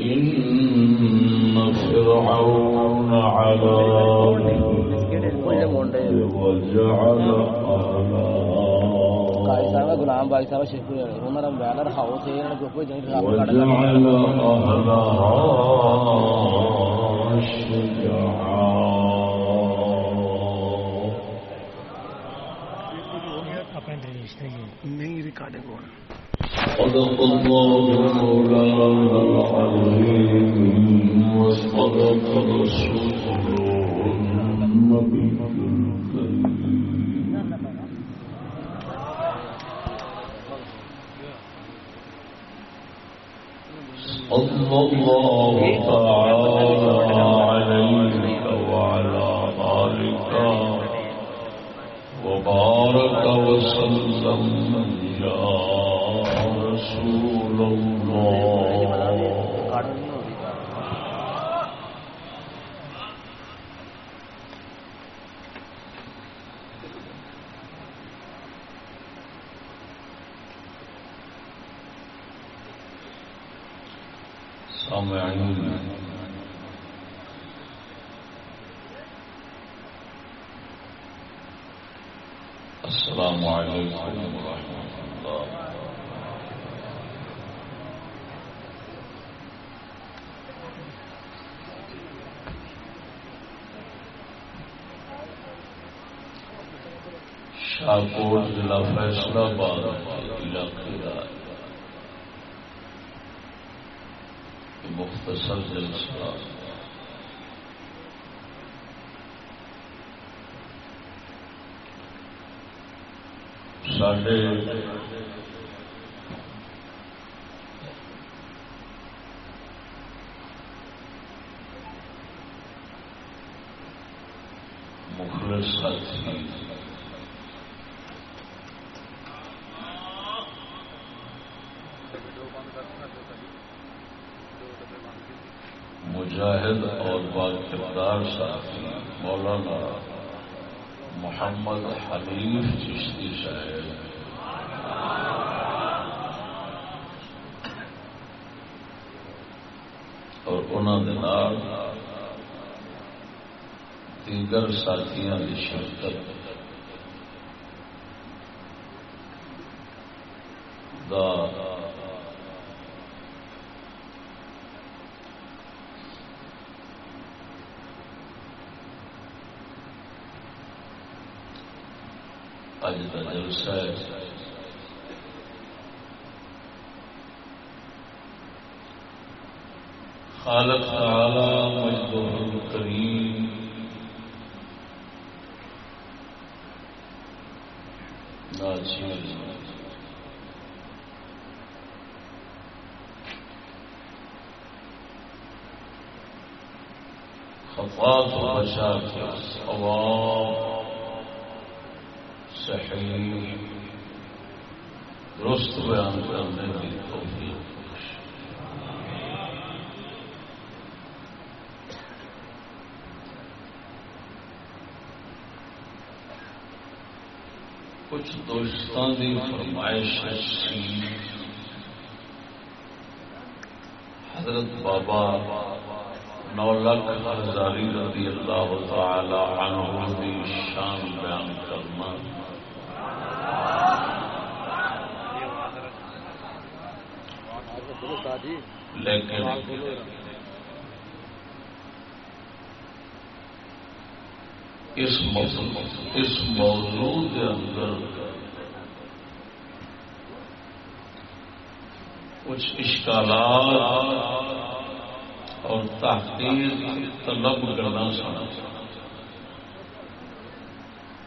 إن فرعون علا وجعل أهلها غلام بھائی صاحب شیخ کوئی وجعل أهلها شيعا نہیں ریکارڈنگ ہو رہا صدق الله مولانا العظيم، وصدق رسوله النبي صلى الله تعالى عليك وعلى آلك، وبارك وسلم سامعين السلام عليكم ورحمة الله شاہکوٹ ضلع فیصلہ آباد علاقے کا یہ مختصر جلسہ ساڈے مخلص ساتھی مجاہد اور باقردار ساتھی مولانا محمد حنیف چشتی صاحب اور انہوں نے نال دیگر ساتھیاں شرکت۔ دا۔ اج کا جلسہ ہے۔ خالق تعالی مجدہ الکریم ناچیز خفاف و بشاک عوام صحیح درست بیان کرنے کی توفیق بخش۔ کچھ دوستان کی فرمائش سی حضرت بابا نو لاکھ ہزاری رضی اللہ تعالی عنہ کی شان بیان کرنا۔ لیکن اس موضوع اس موضوع کے اندر کچھ اشکالات اور تحقیق طلب کرنا سنا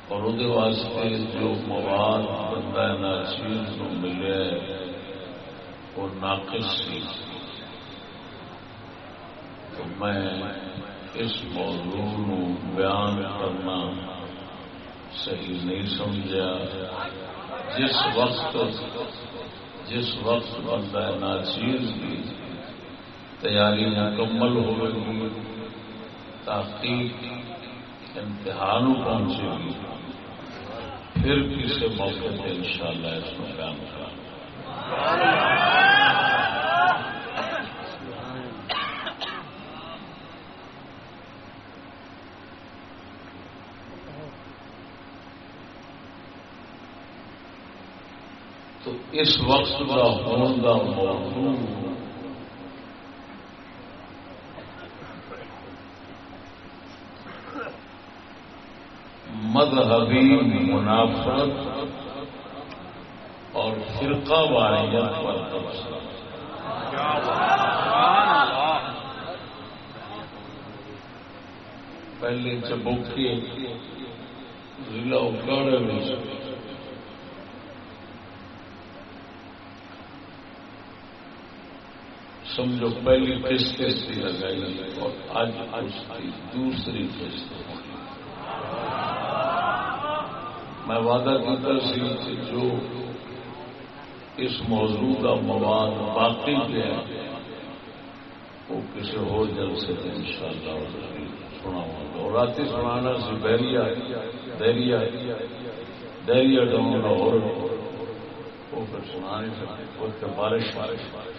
اور وہ واسطے جو مواد بندہ ناچیز کو ملے، وہ ناقص سی۔ تو میں اس موضوع بیان کرنا صحیح نہیں سمجھا۔ جس وقت جس وقت بندہ ناچیز کی تیاری مکمل ہوگی تحقیق امتحان پہنچے گی، پھر کسی موقع پہ انشاءاللہ اس میں کام کرا۔ اس وقت کا ہون کا موضوع۔ مذہبی منافرت اور فرقہ واریت پر تبصرہ پہلے چبوکی ضلع اکاڑے میں۔ سمجھو، پہلی قسط اس کی لگائی اور آج اس کی دوسری قسط۔ میں وعدہ کرتا سی جو اس موضوع کا مواد باقی پہ وہ کسی ہو جلسے سے ان شاء اللہ سنا اور رات سنانا سی بحریا دہریا دہریا ڈاؤن لاہور وہ پھر سنا نہیں سکتے بارش بارش بارش۔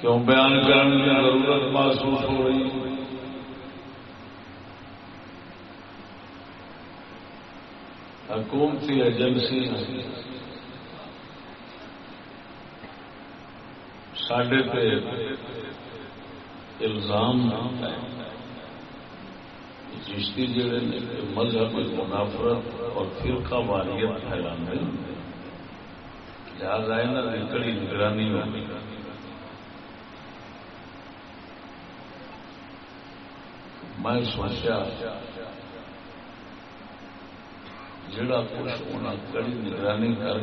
کیوں بیان کرنے کی ضرورت محسوس ہو رہی؟ حکومتی ایجنسی سڈے پہ الزام چشتی جڑے نے، مذہب منافرت اور فرقہ واریت پھیلانے لہٰذا یہاں کڑی نگرانی ہونی میں سوچا جڑا کچھ انہیں کڑی نگرانی کر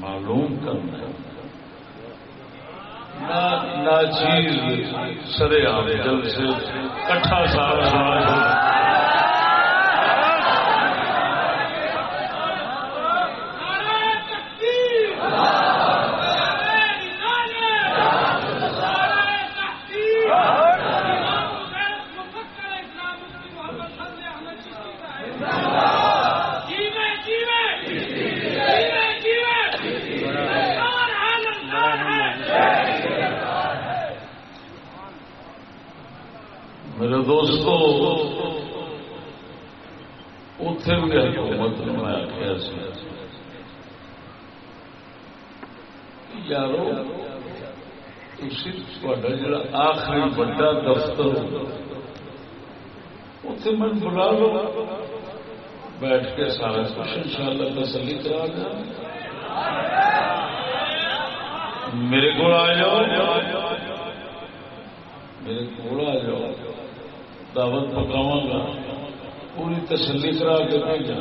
معلوم کرنا نہ ناچیز سرے آم جلسے کٹھا سارا سارا دوستو اتے بھی حکومت نے میں آخیا یارو تا جا آخری بڑا دفتر اتے میں بلا لو۔ بیٹھ کے سارا کچھ ان شاء اللہ تسلی کرا دیا۔ میرے کو آ جاؤ۔ میرے کو آ جاؤ۔ دعوت پکاوا گا، پوری تسلی کرا کے بھیجا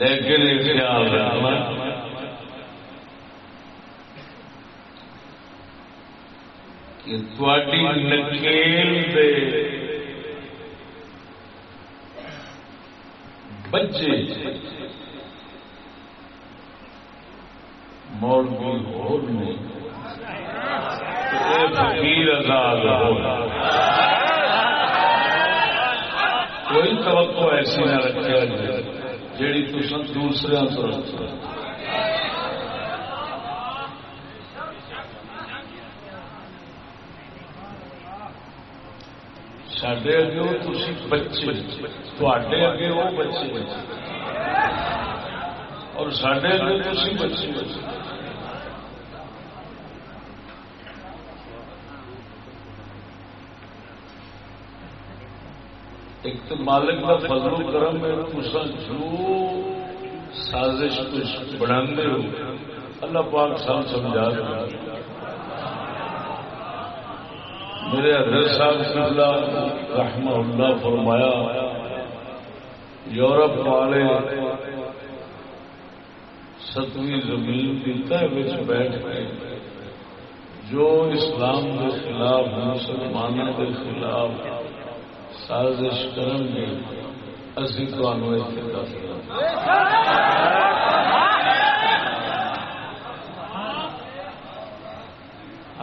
لیکن خیال رکھنا کہ تھوڑی نکیل دے۔ بچے مولوی ہور میں فقیر آزاد ہو۔ کوئی توقع ایسی نہ رکھا جیڑی تم دوسرے ہاں تو رکھو سڈے اگے وہ تھی بچے تے اگے وہ بچے اور سڈے اگے تھی بچے تے مالک کا فضل و کرم ہے تسا جو سازش کچھ بنا ہو اللہ پاک سان سمجھا دے میرے حضرت صاحب قبلہ رحمہ اللہ فرمایا یورپ والے ستویں زمین کی تہ بیٹھ کے جو اسلام کے خلاف، مسلمانوں کے خلاف سازش کریں گے اسی دس۔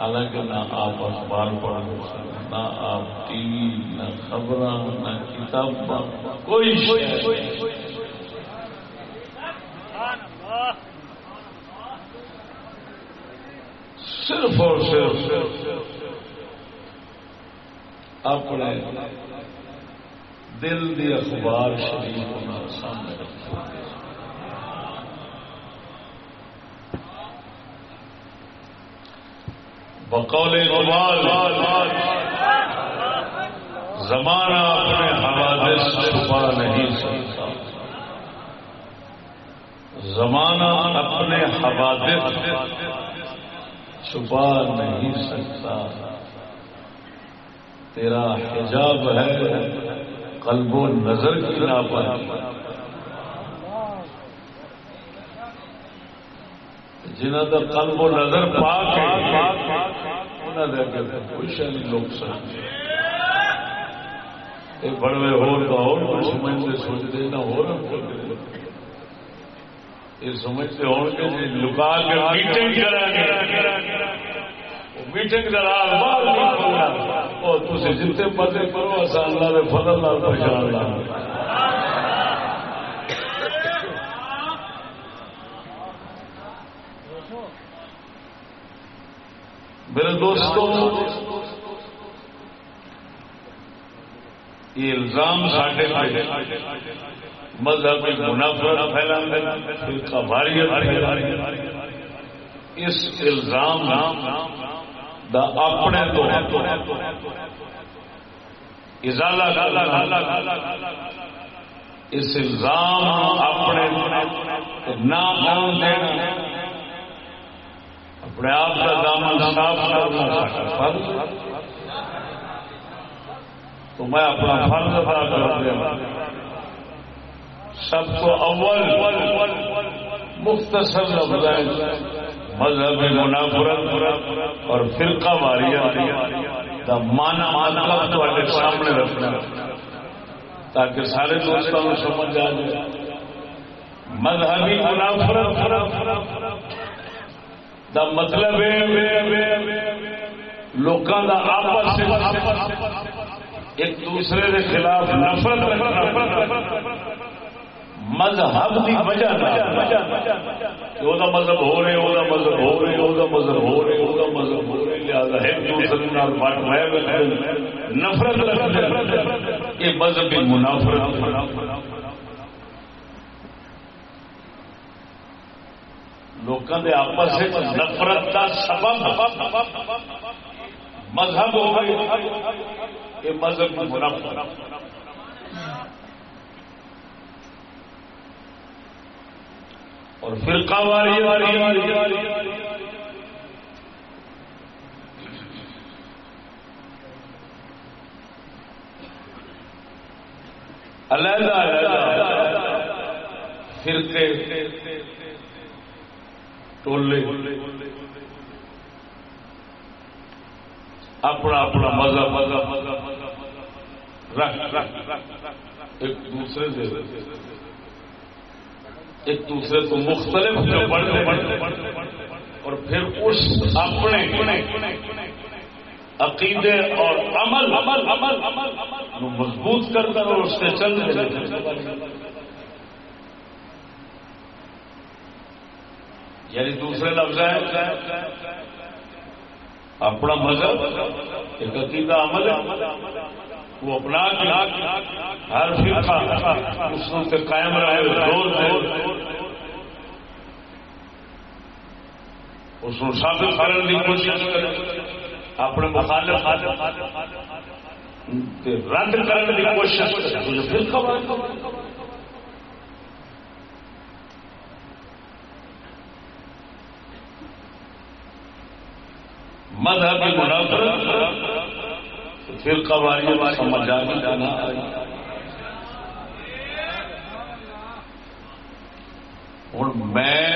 حالانکہ نہ آپ اخبار پڑھ نہ آپ ٹی وی، نہ خبر نہ کتاب کوئی صرف اور صرف اپنے دل دی اخبار شریف سامنے بقول اقبال زمانہ اپنے حوادث چھپا نہیں سکتا زمانہ اپنے حوادث چھپا نہیں سکتا۔ تیرا حجاب ہے قلب و نظر کی پر جنہ کا قلب و نظر پا کے کوئی شہ نہیں لوگ سکتے بڑے ہو سمجھتے سوچتے نہ ہو یہ سمجھتے ہو کہ لکا کے میٹنگ میٹنگ تھی جتنے پتے کرو اللہ کے فضل لال پہچان میرے دوستوں یہ الزام ساڈے مذہب منافرت پھیلا اس الزام دا اپنے تو اس الزام اپنے نام دینا۔ اپنے آپ کا دامن صاف کرنا تو میں اپنا فرض ادا کر دیا سب کو اول مختصر مذہب منافرت اور فرقہ واریہ مانا مانا سامنے رکھنا تاکہ سارے دوستوں کو سمجھ آ جائے مذہبی منافرت دا مطلب لوگوں کا آپس ایک دوسرے کے خلاف نفرت مذہب کی وجہ وہ مذہب ہو رہے وہ مذہب ہو رہے وہ مذہب ہو رہے وہ مذہب ہو رہے، لہٰذا ایک دوسرے نفرت یہ مذہبی منافرت لوگوں کے آپس نفرت کا سبب مذہب ہو گئے یہ مذہب منافرت اور فرقہ واری۔ علیحدہ علیحدہ۔ فرقے۔ ٹولے اپنا اپنا مذہب۔ مذہب رکھ ایک دوسرے سے ایک دوسرے کو مختلف بڑھتے بڑھتے اور پھر اس اپنے عقیدے اور عمل عمل عمل عمل مضبوط کر کر اور اس سے چل یعنی دوسرے لفظ ہے اپنا مذہب، ایک عقیدہ عمل ہے وہ اپنا ہر فرقہ اس سے قائم رہے دور دور اس کو ثابت کرنے کی کوشش کرے، اپنے مخالف رد کرنے کی کوشش کرے پھر خبر مذہبی منافرت سمجھ آ جانا ہوں میں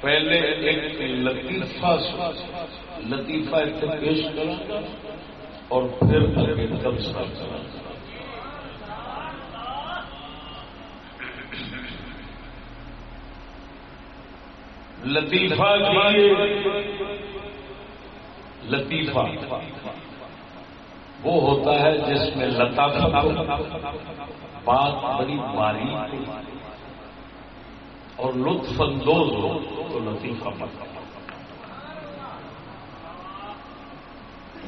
پہلے ایک لطیفہ لطیفہ پیش کروں اور پھر آگے تبصرہ کروں لطیفہ لطیفہ۔ وہ ہوتا ہے جس میں لطافت بات بڑی باری اور لطف اندوز ہو تو لطیفہ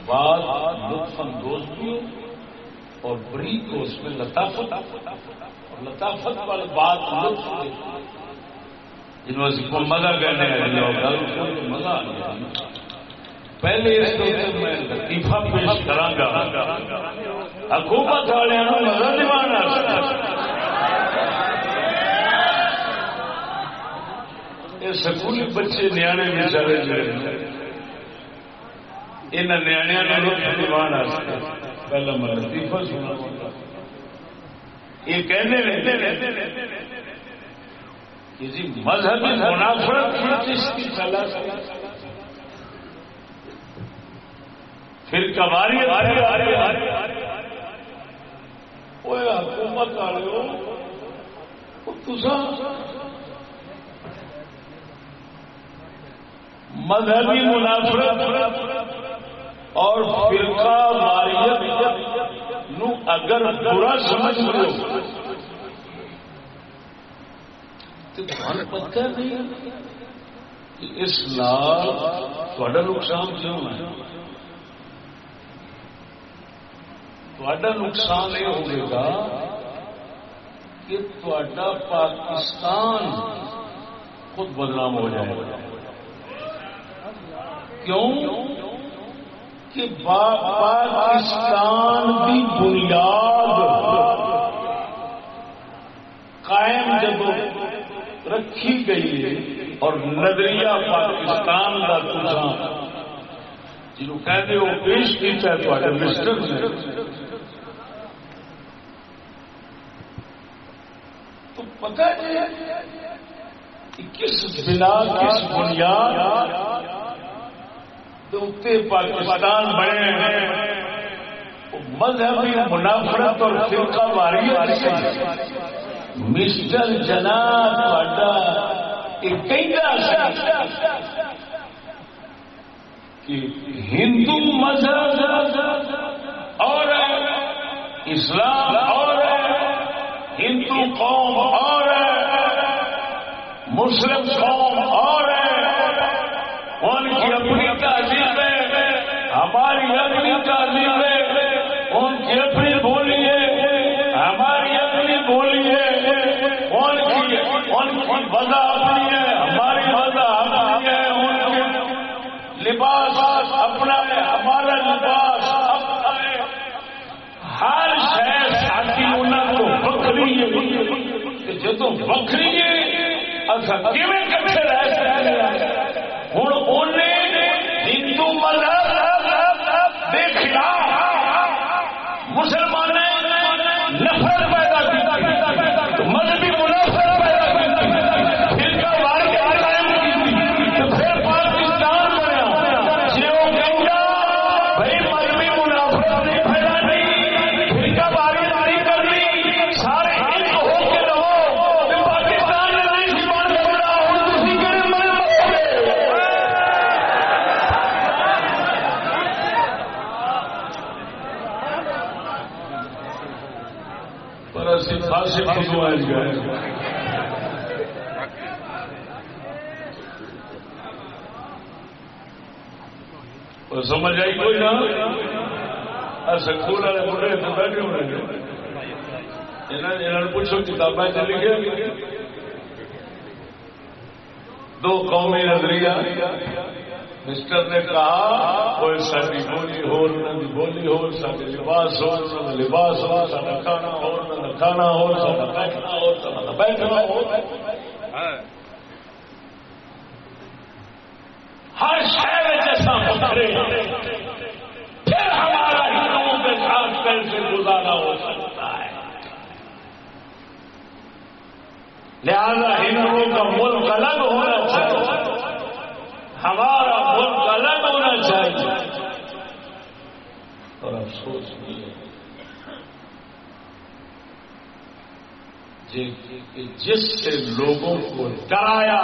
بات لطف اندوز بھی ہو اور بری کو اس میں لطافت۔ اور لطافت والی بات لطف یونیورسٹی کو مزہ کرنے مزہ پہلے اس میں لطیفہ پیش کرا حکومت والے مزہ دماغ سکولی بچے نیا بچارے نیا دیوان پہلا میں لطیفہ سنا یہ کہنے جی مذہبی منافرت پھر کباری حکومت والے ہو مذہبی منافرت اور فرقہ واریت نو اگر برا سمجھ لو تو پتہ نہیں کہ اس نال تھوڑا نقصان کیوں ہے؟ تھوڑا نقصان یہ ہوگا کہ تھوڑا پاکستان خود بدنام ہو جائے گا۔ کیوں؟ کہ پاکستان کی بنیاد قائم جب رکھی گئی ہے اور نظریہ پاکستان کا تجھا جنہوں کہتے وہ پیش کیا ہے مسٹر نے تو پتہ ہے کس بنا، کس بنیاد پاکستان بنے مذہبی منافرت اور فرقہ واری مسٹر جناب ہندو مذہب اور اسلام اور ہندو قوم اور مسلم قوم اور ان کی اپنی تعلیم ہے، ہماری اپنی تعلیم ہے، ان کی اپنی بولی ہے ہماری اپنی بولی ہے ان کی اپنی ہے، ہماری وجہ اپنی ہے ان کے لباس اپنا ہے، ہمارا لباس اپنا ہے۔ ہر شہر ساتھی انہوں کو بکری ہے۔ جدو بکری ہے اچھا کیون کٹھے رہ سکتے ہوں ہندو مذہب دیکھنا سمجھ آئی کوئی نہ سکول والے بڑے تو بیٹھے ہونے گے پوچھو کتابیں چ لکھے دو قومی نظریہ مسٹر نے کہا کوئی ساری بولی ہو بولی ہو سارے لباس ہو لباس ہو سارا کھانا ہو کھانا ہو سارا بیٹھنا ہو سارا بیٹھنا ہو ہر شہر جیسا اترے پھر ہمارا ہندوؤں کے ساتھ کیسے گزارا ہو سکتا ہے۔ لہذا ہندوؤں کا ملک الگ ہونا چاہیے۔ ہمارا ملک الگ ہونا چاہیے۔ اور افسوس نہیں ہے جی، جس سے لوگوں کو ڈرایا،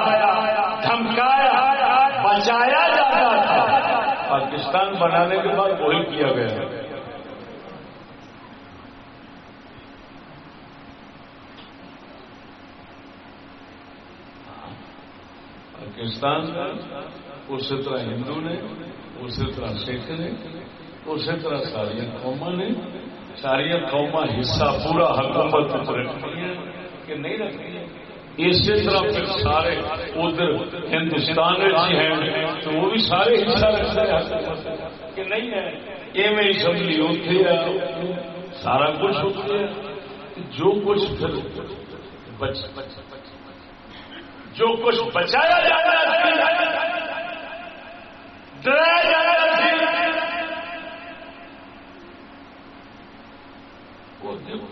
دھمکایا بچایا جاتا تھا۔ پاکستان بنانے کے بعد وہی کیا گیا۔ پاکستان اسی طرح ہندو نے اسی طرح سکھ نے اسی طرح ساری قوما نے، ساری قوما حصہ پورا حکومت رکھتی ہیں کہ نہیں رکھتی اسی طرح پھر سارے ادھر ہندوستان ہیں، تو وہ بھی سارے حصہ رکھتے ہیں۔ کہ نہیں ہے؟ ایویں اسمبلی ہوتی ہے، سارا کچھ ہوتی ہے۔ جو کچھ پھر بچ جو کچھ بچایا جاتا ہے، ڈرایا جاتا ہے۔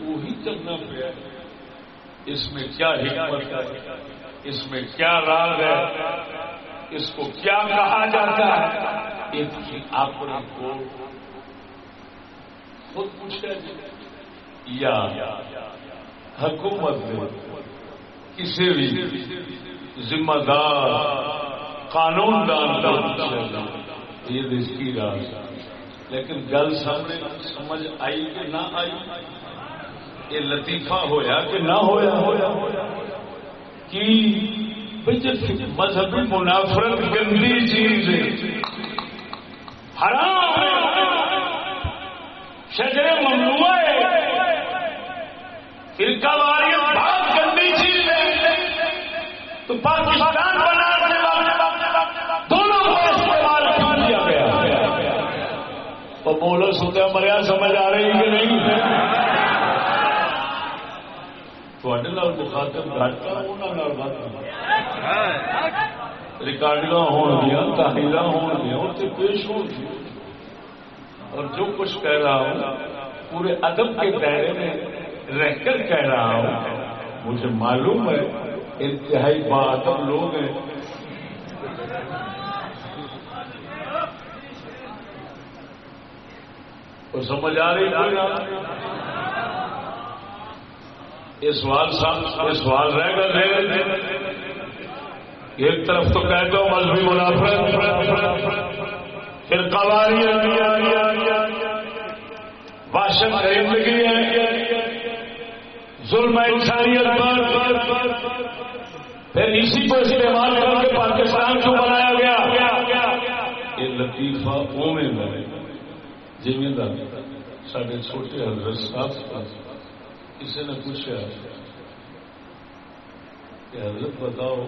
وہی کرنا پڑا اس میں کیا حکمت ہے؟ اس میں کیا راگ ہے؟ اس کو کیا کہا جاتا ہے؟ ایک اپنے کو خود پوچھا جی۔ یا حکومت میں کسی بھی ذمہ دار، قانون دان کا جی۔ یہ اس کی راز لیکن گل سامنے سمجھ آئی کہ نہ آئی؟ یہ لطیفہ ہویا کہ نہ ہویا؟ ہویا کہ مذہبی منافرت گندی چیز ہے۔ حرام ہے۔ شجر ممنوع ہے۔ فرقہ واریت بہت گندی چیز ہے۔ تو پاکستان بنانے والے دونوں کو استعمال کر دیا گیا۔ تو بولو سوتا مریا سمجھ آ رہی کہ نہیں؟ مخاطب ریکارڈنگ ہونگیا تحریر ہونگیا پیش ہوگی اور جو کچھ کہہ رہا ہوں، پورے ادب کے دائرے میں رہ کر کہہ رہا ہوں، مجھے معلوم ہے، انتہائی با لوگ ہیں۔ تو سمجھ آ رہی کوئی یہ سوال یہ سوال رہ گا ایک طرف تو کہتے ہو مذہبی منافع، پھر قواری باشن خریدگی ہے، ظلم انسانیت پر۔ پھر اسی کو استعمال کر کے پاکستان کو بنایا گیا؟ یہ لطیفہ او میں جی سارے چھوٹے حضرت صاحب کسی نے پوچھا کہ حضرت بتاؤ،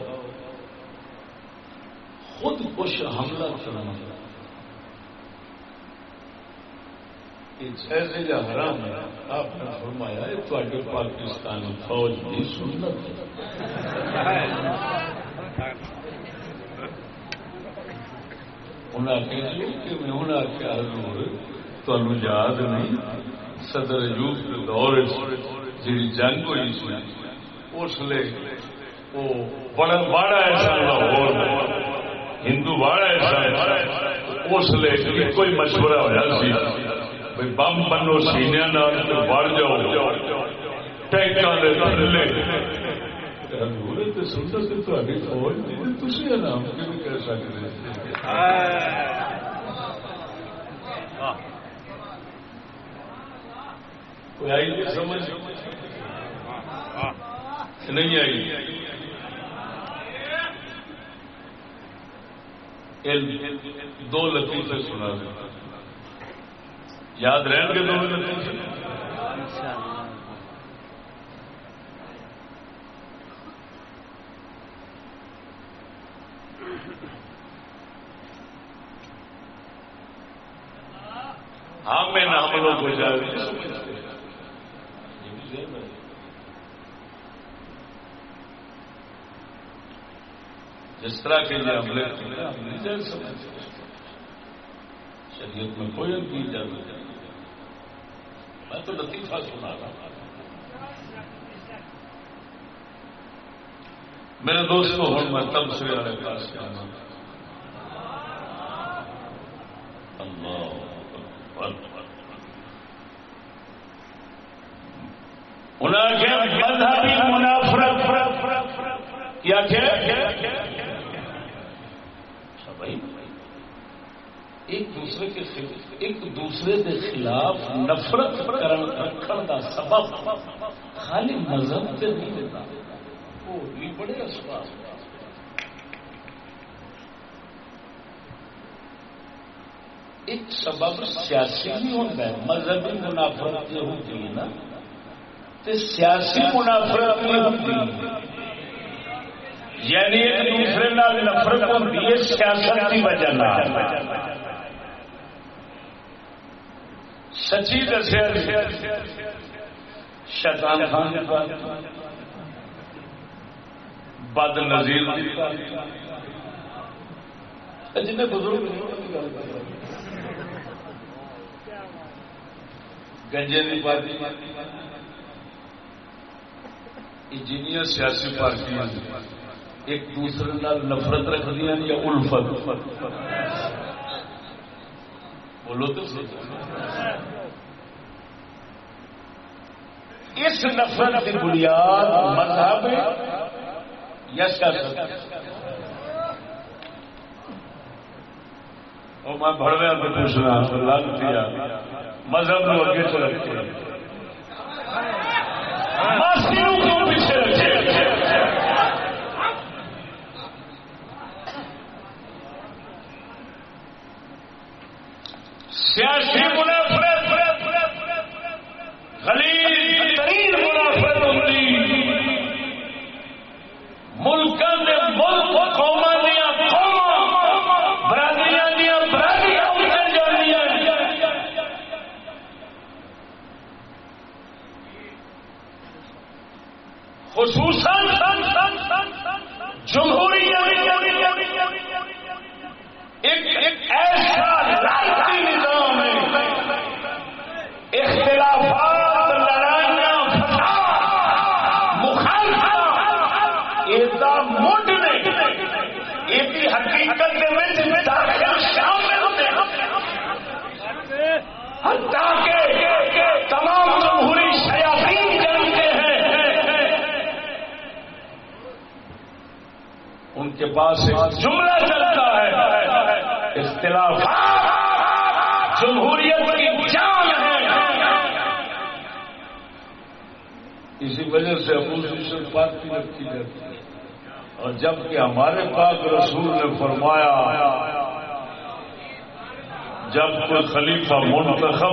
خود کچھ حملہ کرنا ایسے جو حرام ہے؟ آپ نے فرمایا ہے پاکستانی فوج کی سنت انہیں آخیا کہ میں انہیں آخیا حضور تمہیں یاد نہیں؟ صدر یوگ کے دور جی جنگ ہوئی سی، اس لیے وہ بڑا باڑا ایسا لاہور، ہندو باڑا ایسا اس لیے کوئی مشورہ ہوا سی بھائی بم بنو سینیا بڑھ جاؤ ٹینکا دے تھلے۔ سنتا کہ تاری فوج تھی نام کہہ سکتے کوئی آئی نہیں سمجھ نہیں آئی۔ دو لطیفے سنا دیں۔ یاد رہیں گے دو لطیفے؟ ہاں میں نام لوگ ہو جائے ذہن ہے جس طرح کے یہ حملے کیے ہم شریعت میں کوئی ان کی اجازت نہیں۔ میں تو لطیفہ سنا رہا میرے دوست کو ہوں میں تب مطلب سے والے پاس جانا اللہ۔ مذہبی منافرت کیا اچھا بھائی، ایک دوسرے کے خلاف، ایک دوسرے کے خلاف نفرت کرن رکھن کا سبب خالی مذہب سے نہیں دیتا وہ بھی بڑے اسباب ایک سبب سیاسی بھی ہوتا ہے، مذہبی منافرت یہ ہوتی ہے نا تو سیاسی منافرت بھی ہوتی یعنی ایک دوسرے نال نفرت ہوتی ہے سیاست کی وجہ سچی دسیا جی، شیطان خان۔ بد نظیر۔ جن بزرگ گنجے کی پارٹی۔ جنیا سیاسی پارٹیاں ایک دوسرے نال نفرت رکھ دیا یا الفت بولو تو اس نفرت کی بنیاد مذہب یا سیاست اور میں بڑھویا تو پوچھنا لگ دیا مذہب کو اگے سے رکھے پیچھے رکھے سیاسی الخليفة منتخب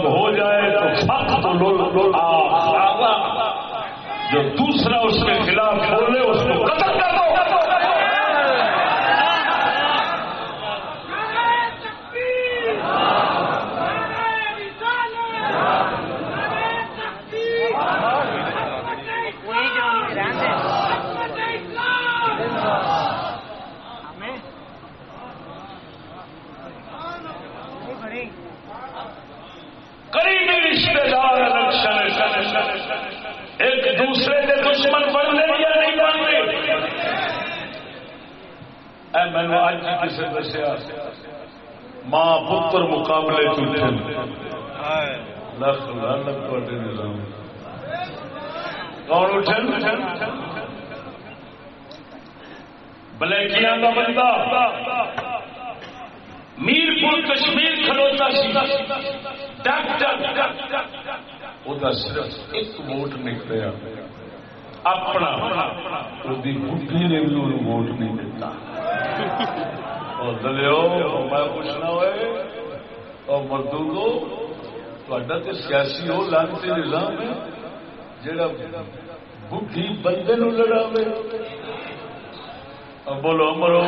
نو بولو مرو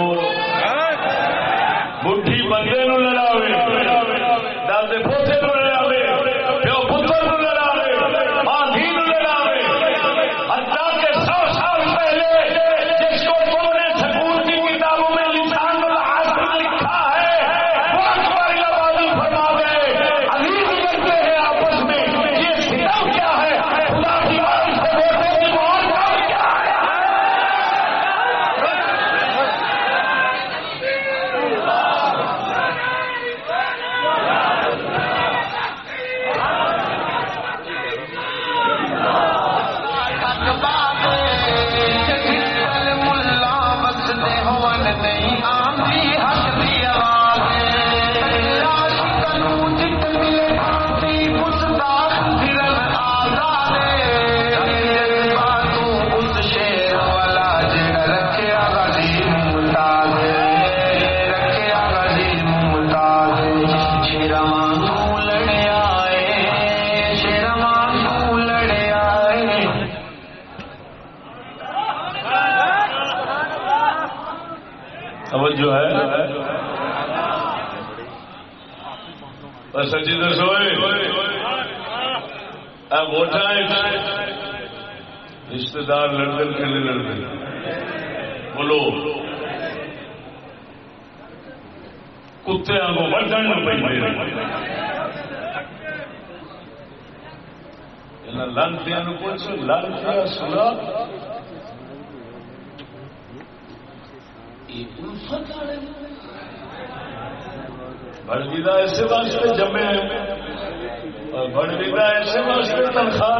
رشتے دار لڑتے کھیلے لڑتے بولو۔ کتے آگوں وڈن پہ لانتی کچھ لانتی سنا۔ بڑی کا ایسے واسطے جمے بڑی کا ایسے واسطے تنخواہ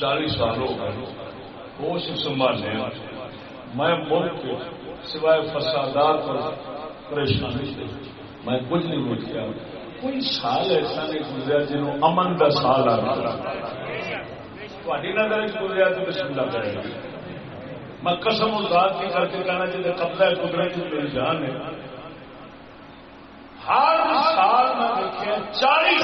چالیس سال ہو گئے۔ ہوش سنبھالے میں ملک سوائے فسادات اور پریشانی سے میں کچھ نہیں دیکھا کوئی سال ایسا نہیں گزرا جنہوں امن کا سال آ نظر تو بسم اللہ کرے گا میں قسم ذات کی کر کے کہنا چاہیے قبضہ قدرت میری جان ہے۔ ہر سال میں چالیس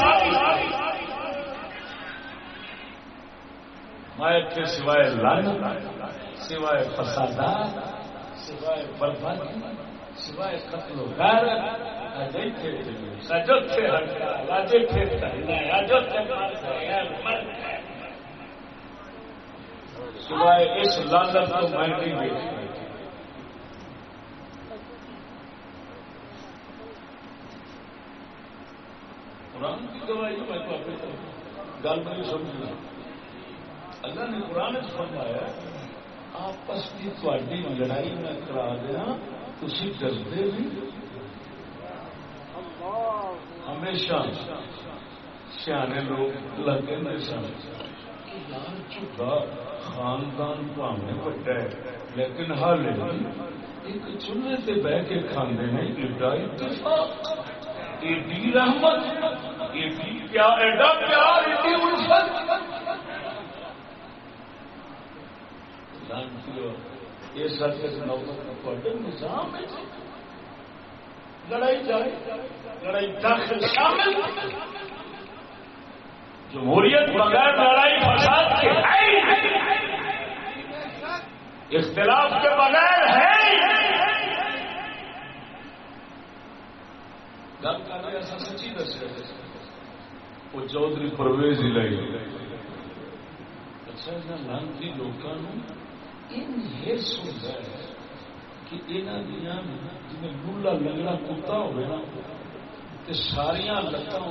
میں کے سوائے لانت سوائے فسادات، سوائے بربادی سوائے قتل و غیرت اجے تھے سجو تھے اجے تھے اجو تھے سوائے اس لالت کو میں نہیں دیکھتا۔ قرآن کی گواہی میں گل نہیں سمجھنا اللہ نے قرآن فرمایا آپس کی تھوڑی لڑائی میں کرا دیا تھی ڈرتے بھی ہمیشہ سیانے لوگ لگے میں سمجھ یار چکا خاندان پاوے بڑا ہے، لیکن حال ایک چولہے سے بہ کے کھانے میں ایڈا اتفاق، ایڈی رحمت، ایڈی پیار ایڈا پیار، ایڈی الفت۔ اس نظام جی۔ لڑائی جائے، لڑائی داخل شامل۔ جمہوریت بغیر لڑائی فساد کے ہے اختلاف کے بغیر ہے گل کر رہے ایسا سچی وہ چودھری پرویز ہی لائی اچھا لانتی لوگوں ہرس ہوتا ہے کہ یہاں دیا جی لولا کتا ہوا ساریا لتان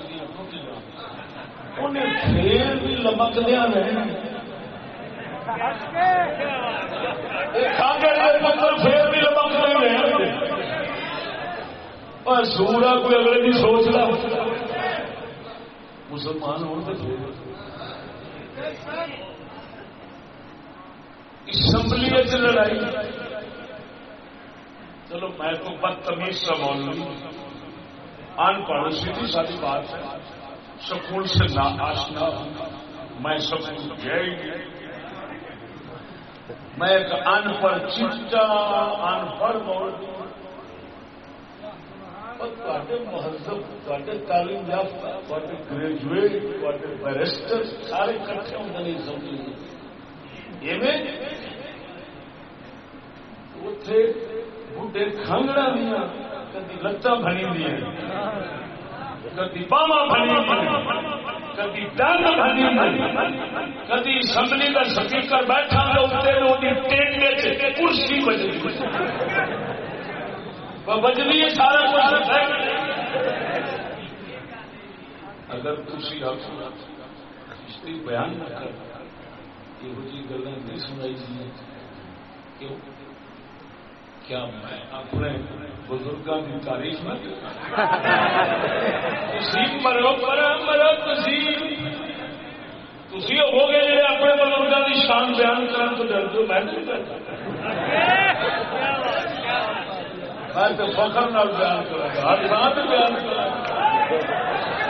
انہیں پھر بھی لمکدیا رہنا پھر بھی لمکتے اور سورا کوئی اگلے کی سوچ لا مسلمان ہو تو اسمبلی لڑائی۔ چلو میں تو بدتمیز سا مولوی ان پڑھ سیدھی ساری بات ہے۔ سکول سے نہ آشنا ہوں میں سکول گیا میں ایک ان پڑھ چٹا ان پڑھ مولوی مہذب تعلیم یافتہ گریجویٹ بیرسٹر سارے کٹھے ہوتے نہیں سمجھ اتے بڈے کھانگڑا دیا کدی لتان بنی دیا کدی باوا بنی کدی ڈنگ بنی کدی اسمبلی کا سپیکر بیٹھا کرسی بجلی سارا کچھ اگر تھی آپ بیان نہ کر یہ جی گلیں نہیں سنائی دی کیوں؟ کیا میں اپنے بزرگوں کی تاریخ میں مرو پر مرو تھی ہو گے جی اپنے بزرگوں کی شان بیان کرنے تو ڈر دو میں نہیں کرتا میں تو فخر نال بیان کروں گا ہر بات بیان کروں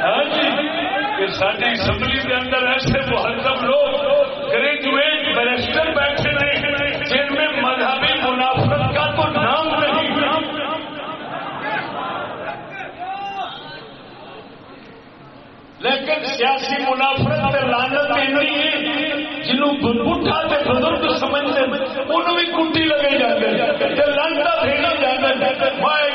ہاں جی کہ ساری اسمبلی کے اندر ایسے مہذب لوگ گریجویٹ بیرسٹر بیٹھے نہیں جن میں مذہبی منافرت کا تو نام نہیں۔ لیکن سیاسی منافرت سے لانت نہیں ہے، جنہوں بٹھا کے بزرگ سمجھتے انہوں بھی کنٹی لگے جاتے لانتا بھیجا جاتا میں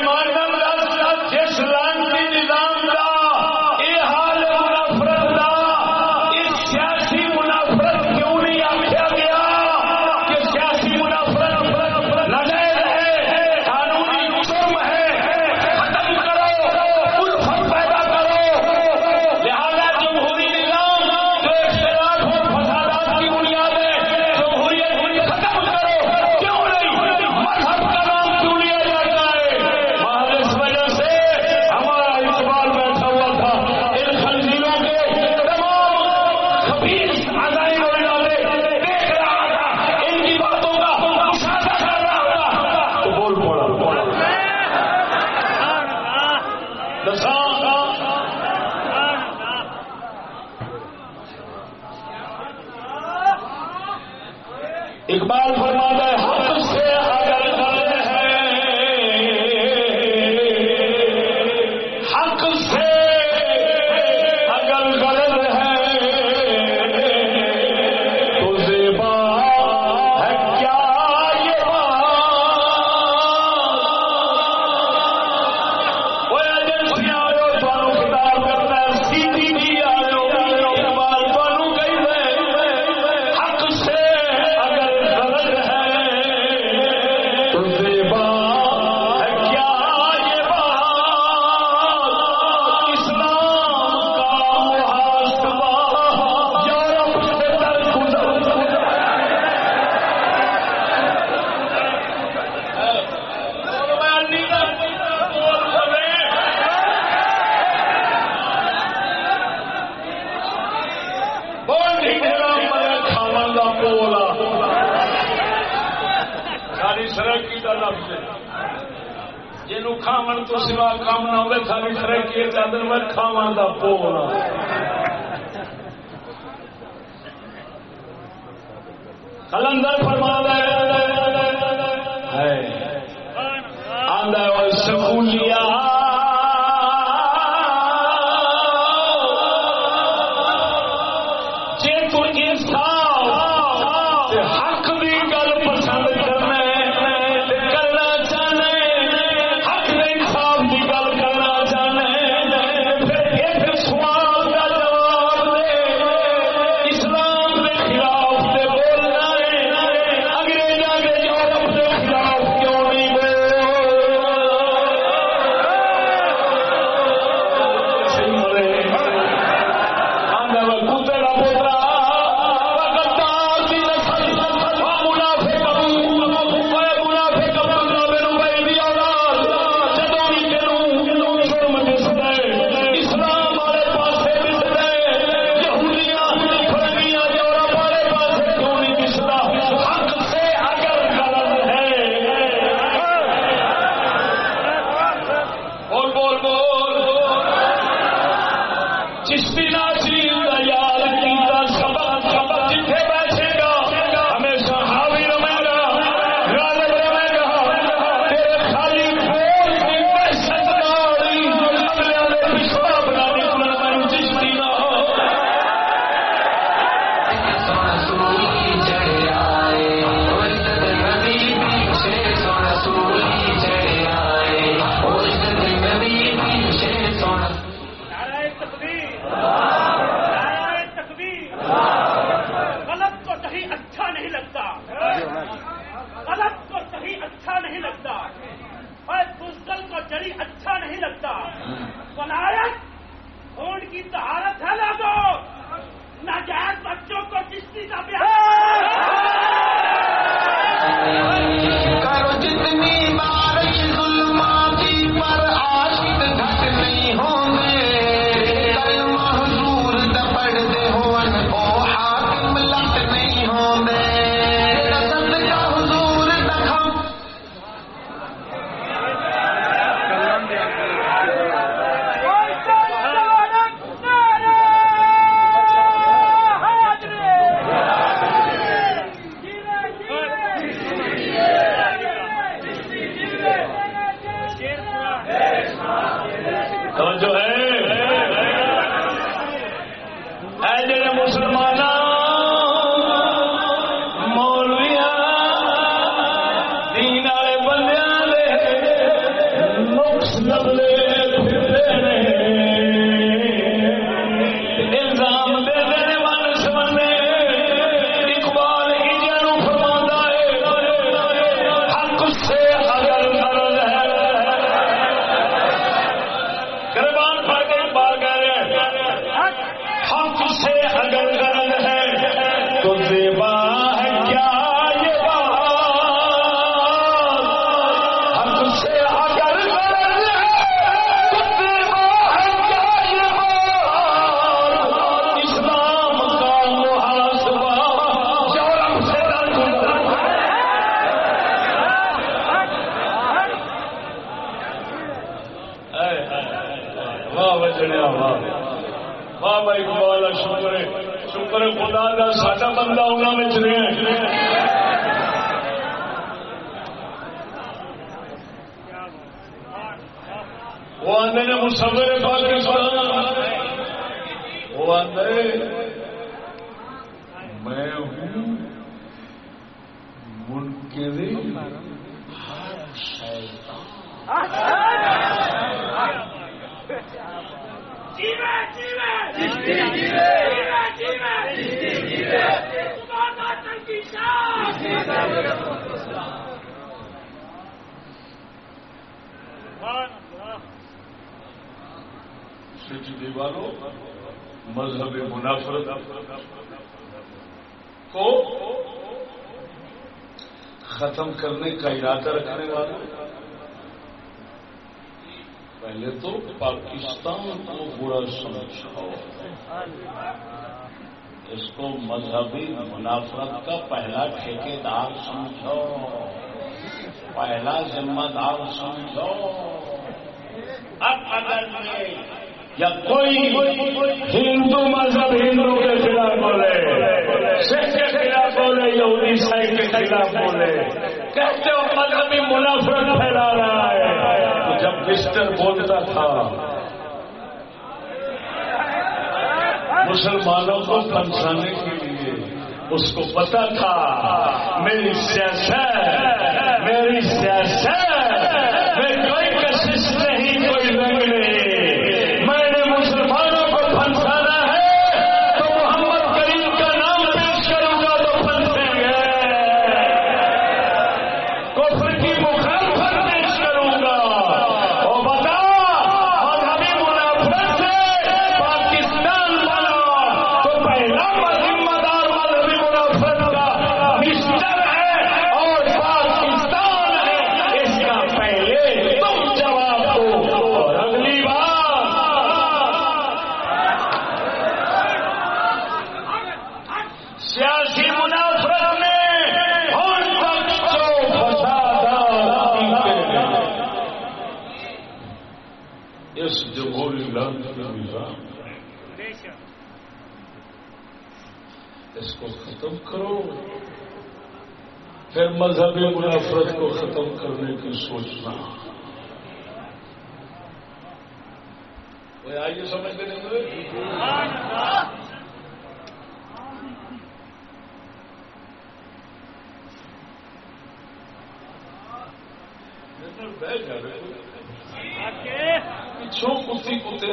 اسی کتے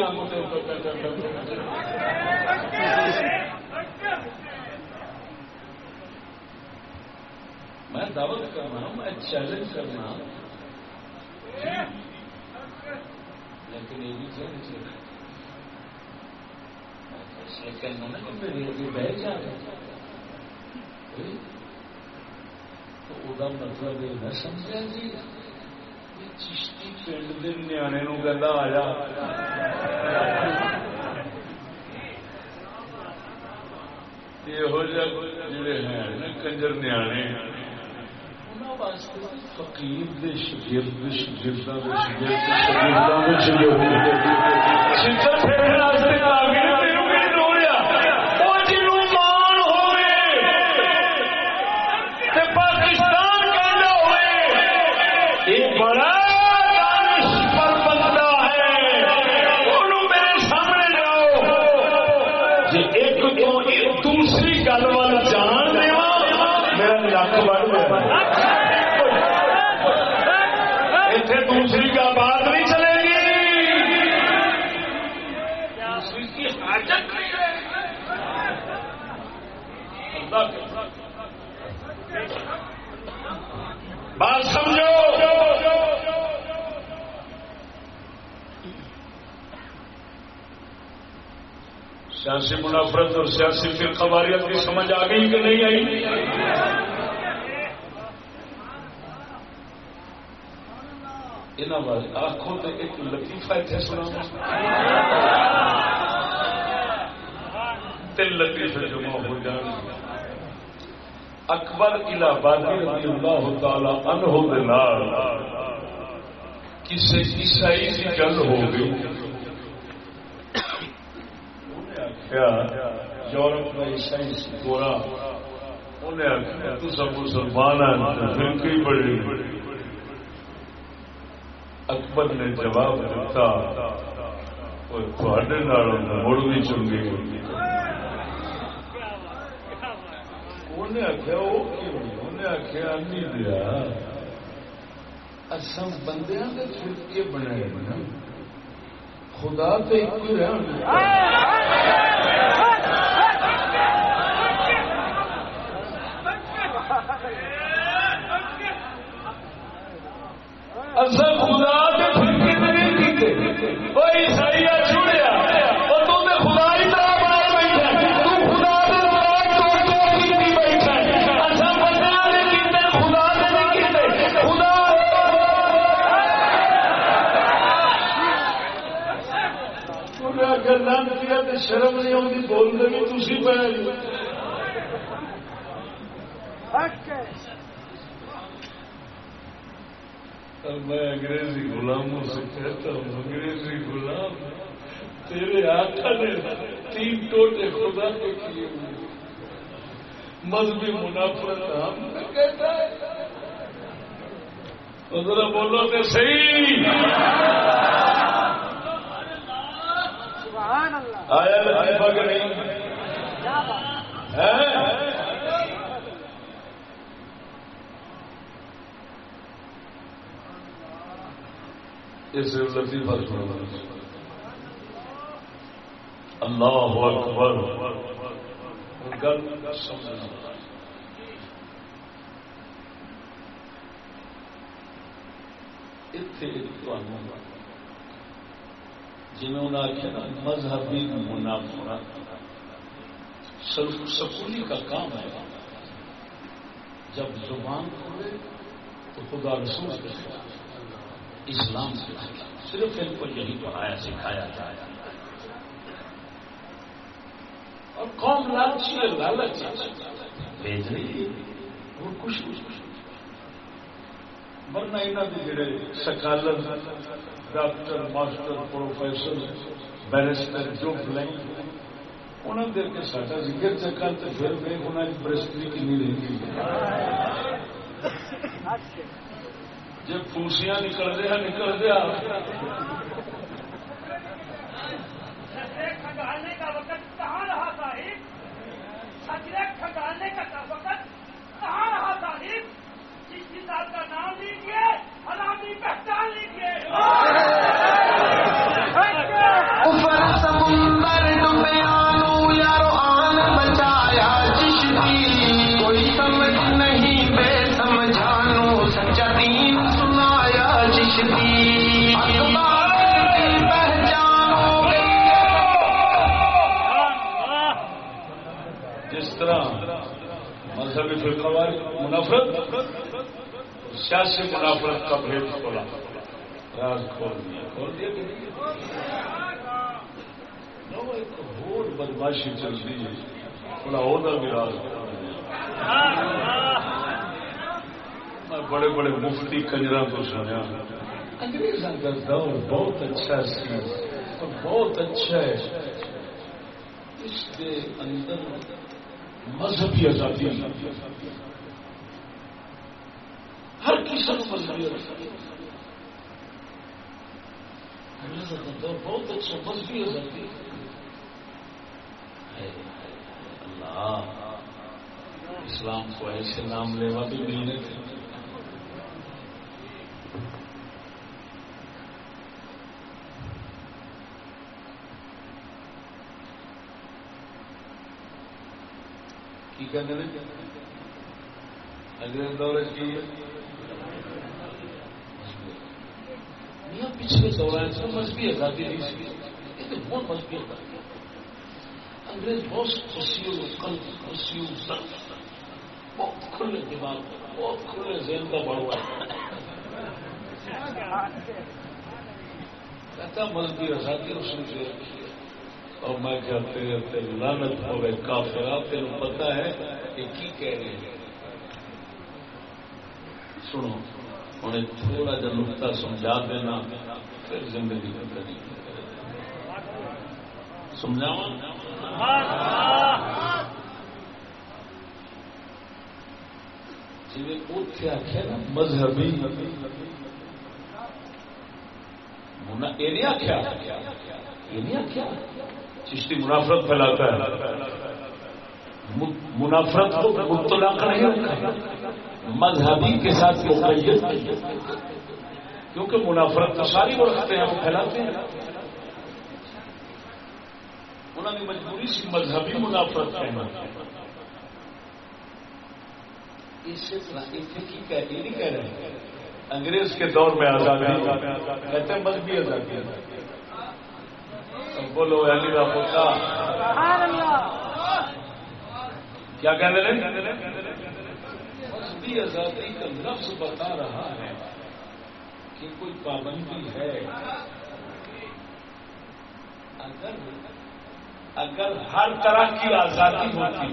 میں دعوت کرنا میں چیلنج کرنا لیکن یہ بھی چیلنج کر تو وہ مطلب یہ نہ سمجھا جی۔ چشتی پنڈ کے نیانے آیا یہو جہے شگرد شگرد سیاسی منافرت اور سیاسی پھر واریت کی سمجھ آ گئی کہ نہیں آئی؟ یہاں بارے آخو تو ایک لطیفہ اتنے سنا تین لطیفے جمع ہو جان۔ اکبر الہبادی رضی اللہ تعالی عنہ دے نال کسی عیسائی کی گل ہو گئی۔ آخیا یورپ کا عیسائی گورا انہیں آخیا تو سب مسلمان فرقے بڑی اکبر نے جواب دیتا مڑ بھی چنگی آخیا آخیا نہیں؟ دیا۔ بندیاں فرقے خدا تو ایک ہی رہا اصل خدا کے فرقے نہیں کیتے وہ عیسائی چھوڑیا اور تو تے خدا ہی طرح بنا بیٹھا تو خدا دے مراد توڑ توڑ کیتی بیٹھا اصل بندے نے کیتے خدا نے نہیں کیتے خدا انہیں اگر لانگ کیا تو شرم نہیں آتی بولنے بھی تھی پہ میں انگریزی غلاموں سے کہتا ہوں انگریزی غلام تیرے آقا نے تین ٹوٹے خدا کے کیے ہوئے۔ مذہبی منافرت ہم نے کہتا ہے۔ ذرا بولو کہ صحیح۔ آیا لطیفہ کہ نہیں۔ ہے اس لطیفہ سنو اللہ اکبر۔ گل سمجھنا۔ جی انہیں آخیا نا، مذہبی منافرت سکولی کا کام ہے۔ جب زبان کھولے تو خدا رسول سے اسلام سے صرف ان کو یہی پڑھایا سکھایا جایا اور قوم لالچی ہے، لالچ۔ بھیج رہی ہے وہ کچھ کچھ ورنہ یہاں کے جڑے سکالت ڈاکٹر، ماسٹر، پروفیسر، بیرسٹر، جو بلائیں انہوں نے کے ساڈا ذکر چکا تو پھر میں انہوں کی برسٹری کنی رہی۔ ہاں۔ جب پھوسیاں نکل دیا نکل دیا کھنگالنے کا وقت کہاں رہا صاحب؟ سچرے کھنگالنے کا وقت کہاں رہا صاحب؟ جس کتاب کا نام لیجیے ہلامی پہچان لیجیے سیاسی منافرت کا بھید کھولا۔ راز کھول دیا۔ کھول دیا کہ نہیں؟ ایک اور بدماشی چل رہی ہے۔ بڑا عہدہ بھی راز میں بڑے بڑے مفتی کنجرا کو سنیا۔ انگریزوں کا دور بہت اچھا سی اور بہت اچھا ہے۔ اس کے اندر مذہبی آزادی۔ ہر قسم مذہبی آزادی انگریزوں کا بہت اچھا مذہبی آزادی ہے۔ اللہ۔ اسلام کو ایسے نام لیوا بھی ملنے تھے کی کہنے لگے؟ انگریز دور کی پچھلے دوران سے مذہبی آزادی نہیں سی یہ تو بہت مذہبی آزادی انگریز بہت وسیع قلب وسیع سر بہت کھلے دماغ بہت کھلے ذہن کا بڑھوا کہتا مذہبی آزادی اس نے اور میں کہتے رہتے لانت ہو گئے کافر آپ تین پتا ہے کہ کی کہہ رہے ہیں۔ سنو۔ ہوں تھوڑا جا نقطہ سمجھا دینا پھر زندگی کا سمجھاوا جی اتنے آخیا نا، مذہبی۔ یہ آخیا یہ آخیا چشتی منافرت پھیلاتا ہے۔ منافرت کو مبتلا کر مذہبی کے ساتھ مقید کیونکہ منافرت تو ساری وہ رکھتے ہیں وہ پھیلاتے ہیں۔ انہوں نے مجبوری سی مذہبی منافرت کہنا اسی طرح اتنے کی کہہ یہ نہیں کہہ رہے انگریز کے دور میں آزادی کہتے ہیں مذہبی آزادی۔ بولو علی کا پوتا۔ کیا کہہ رہے مذہبی آزادی کا لفظ بتا رہا ہے کہ کوئی پابندی ہے۔ اگر اگر ہر طرح کی آزادی ہوتی،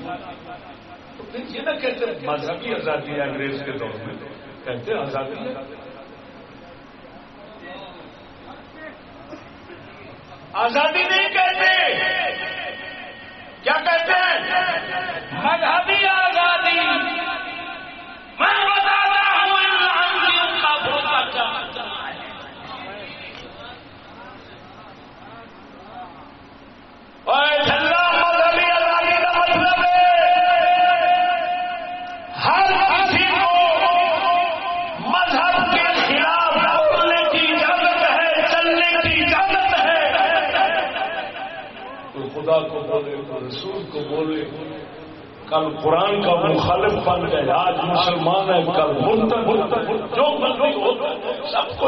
تو پھر یہ نہ کہتے مذہبی آزادی ہے انگریز کے دور میں۔ کہتے آزادی ہے۔ آزادی نہیں کہتے۔ کیا کہتے ہیں؟ مذہبی آزادی۔ میں بتا ہوں ان کا کیا ہے اوے جھلا مذہبی آزادی کا مطلب ہے ہر کسی کو مذہب کے خلاف بولنے کی اجازت ہے، چلنے کی اجازت ہے؟ کوئی خدا کو بولے کوئی رسول کو بولے۔ کل قرآن کا مخالف بن گئے، آج مسلمان ہے کل مرتد جو مرضی ہو، سب کو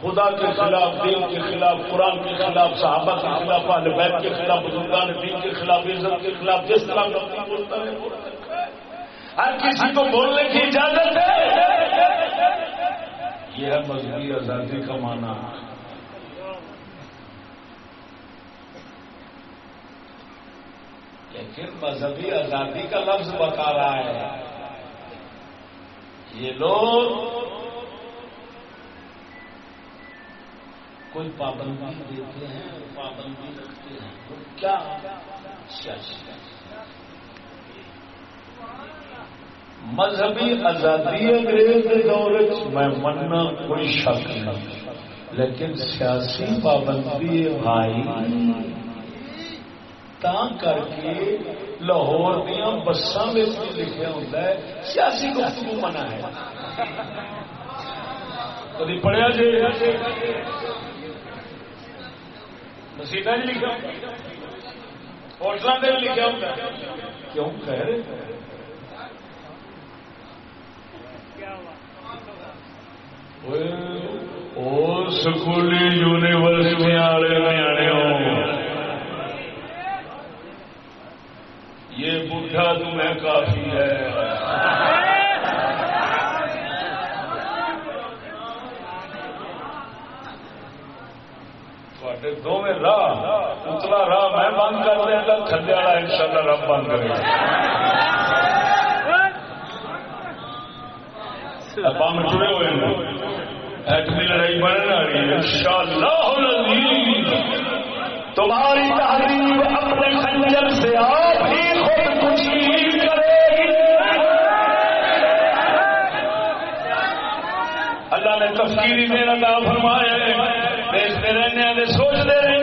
خدا کے خلاف، دین کے خلاف، قرآن کے خلاف، صحابہ کے خلاف، اہل بیت کے خلاف، بزرگان دین کے خلاف، عزت کے خلاف، جس طرح کا بولتا ہے۔ ہر کسی کو بولنے کی اجازت ہے۔ یہ ہے مذہبی آزادی کا معنی۔ لیکن مذہبی آزادی کا لفظ بتا رہا ہے۔ یہ لوگ کوئی پابندی دیتے ہیں اور پابندی رکھتے ہیں۔ وہ کیا سیاسی مذہبی آزادی انگریز کے دور میں مننا کوئی شک نہیں، لیکن سیاسی پابندی بھائی۔ کر کے لاہور دیا بسان میں لکھا ہوتا ہے سیاسی گفتگو منع ہے کبھی پڑھیا جی مسیح جی لکھا ہوٹل میں لکھا ہوتا کیوں کہہ رہے سکولی یونیورسٹی والے نیانے یہ بڈھا تمہیں کافی ہے۔ دونوں راہ، اتلا راہ میں بند کر دیا تھلے والا ان شاء اللہ رب بند کرے بم جڑے ہوئے ہیں۔ ایٹمی لڑائی بڑھنے والی ان شاء اللہ تمہاری تحریر اپنے خنجر سے آپ ہی تفصیلی میرا دا فرمایا دیکھتے رہنے ہیں سوچتے رہنے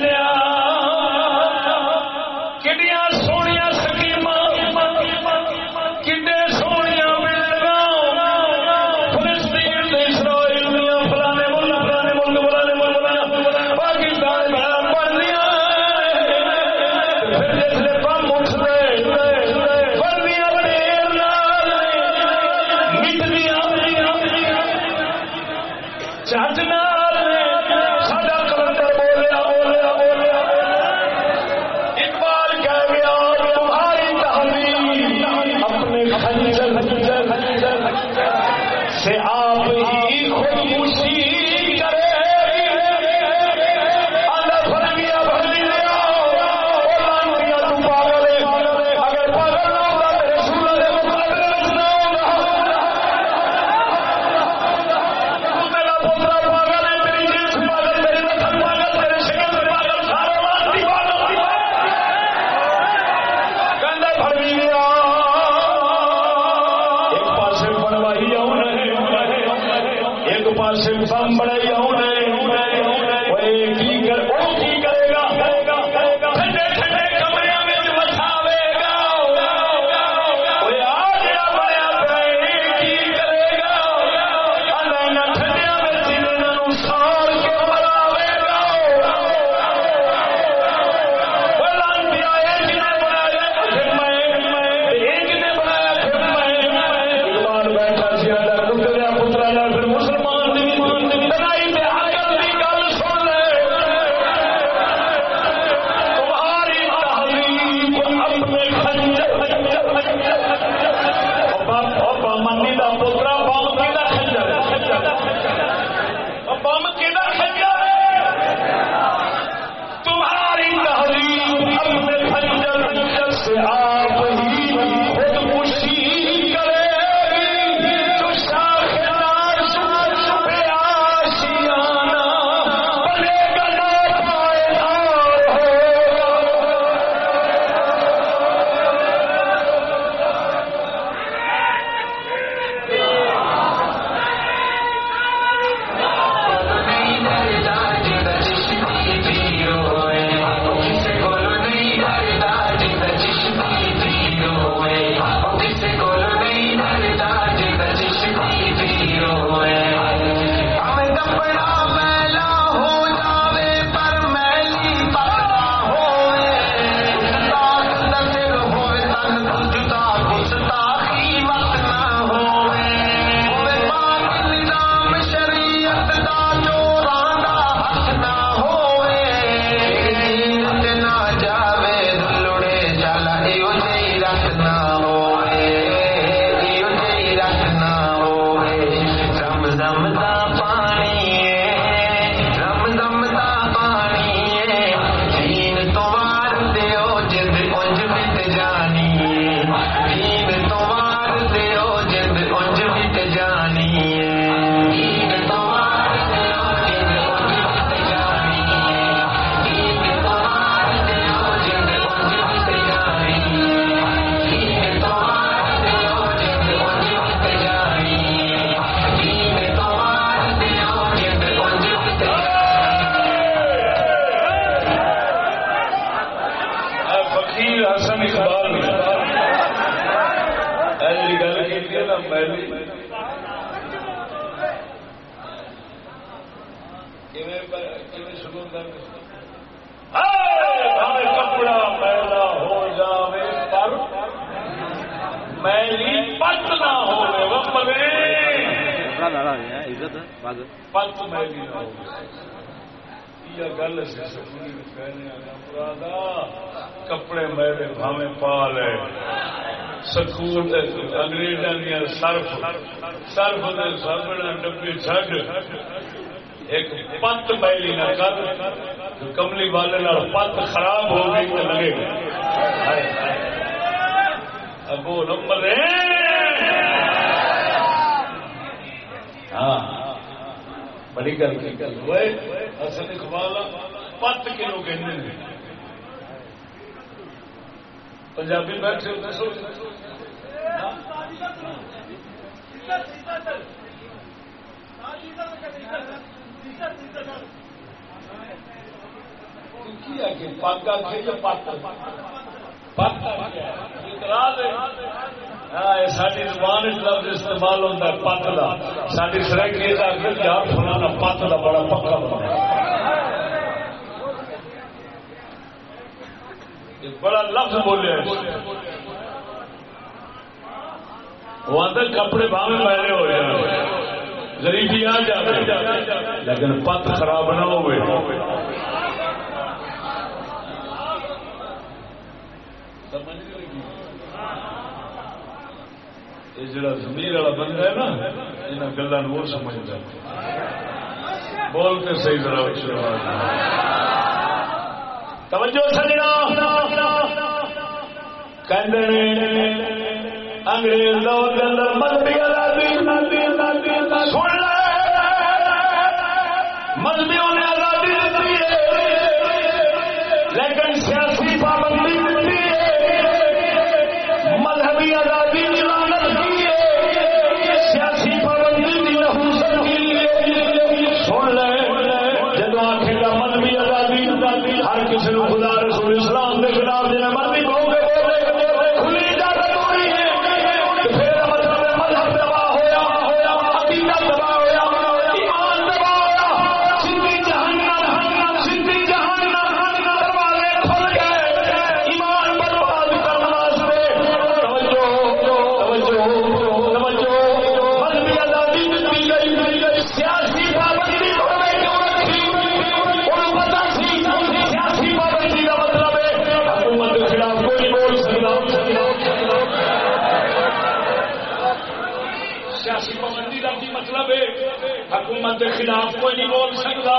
خلاف کوئی نہیں بول سکتا۔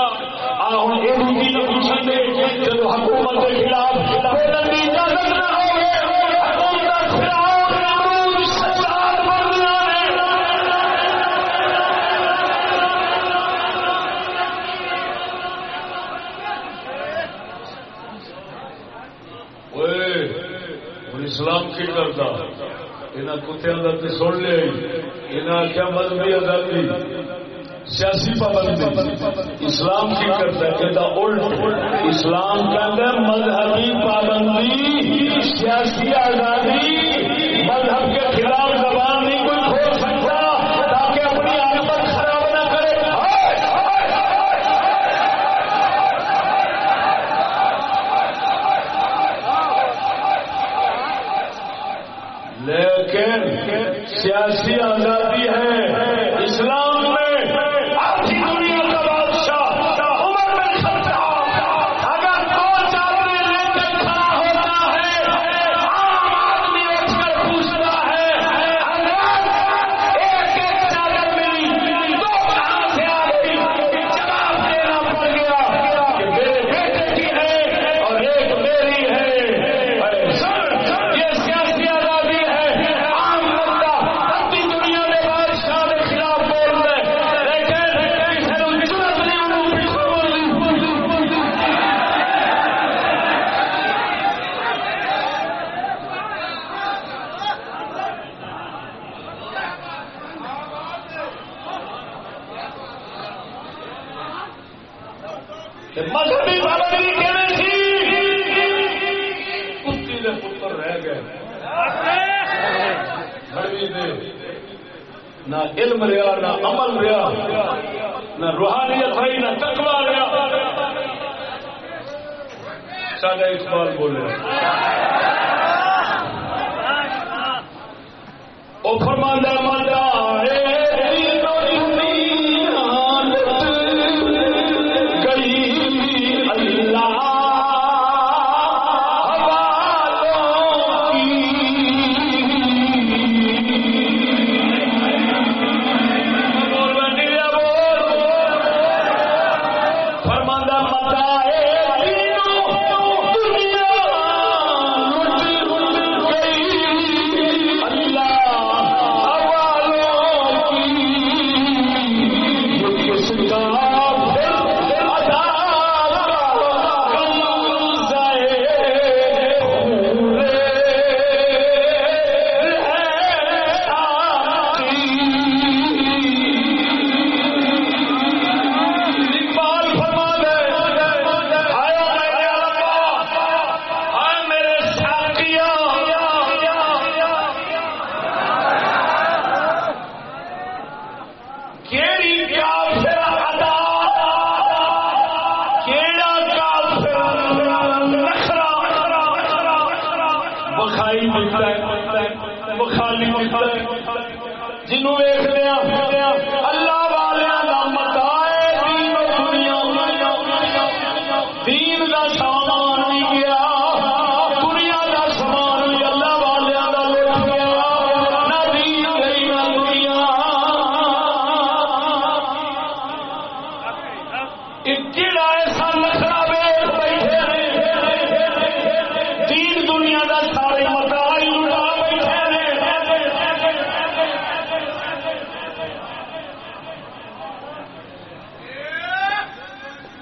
ہوں یہ بھی پوچھیں گے جب حکومت کے خلاف کی اجازت نہ ہوگی حکومت خلاف نمرود بننا اسلام کی کرتا یہاں کتوں کا سن لیا یہاں آخیا مذہبی آزادی۔ سیاسی پابندی۔ اسلام کی کرتا ہے الٹ۔ اسلام کہتا ہے مذہبی پابندی، سیاسی آزادی، مذہب کے خلاف زبان نہیں، کوئی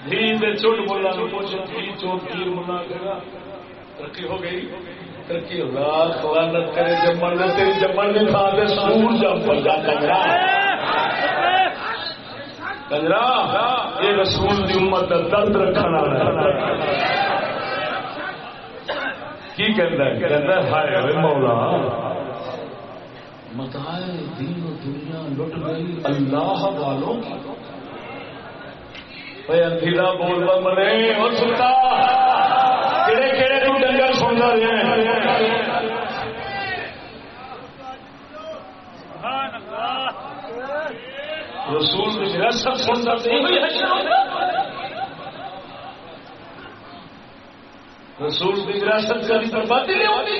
دھی دے نو دھی چوٹ ترقی ہو گئی۔ ترقی ہو کرے جمن دے تیری جمن کھا دے سور جم پر جا کنجرا یہ رسول دی امت دا درد رکھنا کی کہندا ہے؟ کہندا ہے، ہائے ہوئے مولا۔ متائے دین و دنیا لٹ گئی۔ اللہ والوں کی بھائی بول با منے اور سنتا کہڑے کہڑے تو ڈنگر سنتا رہے رسول کی رسم سنتا رسول کی وراثت کا بھی بربادی نہیں ہوتی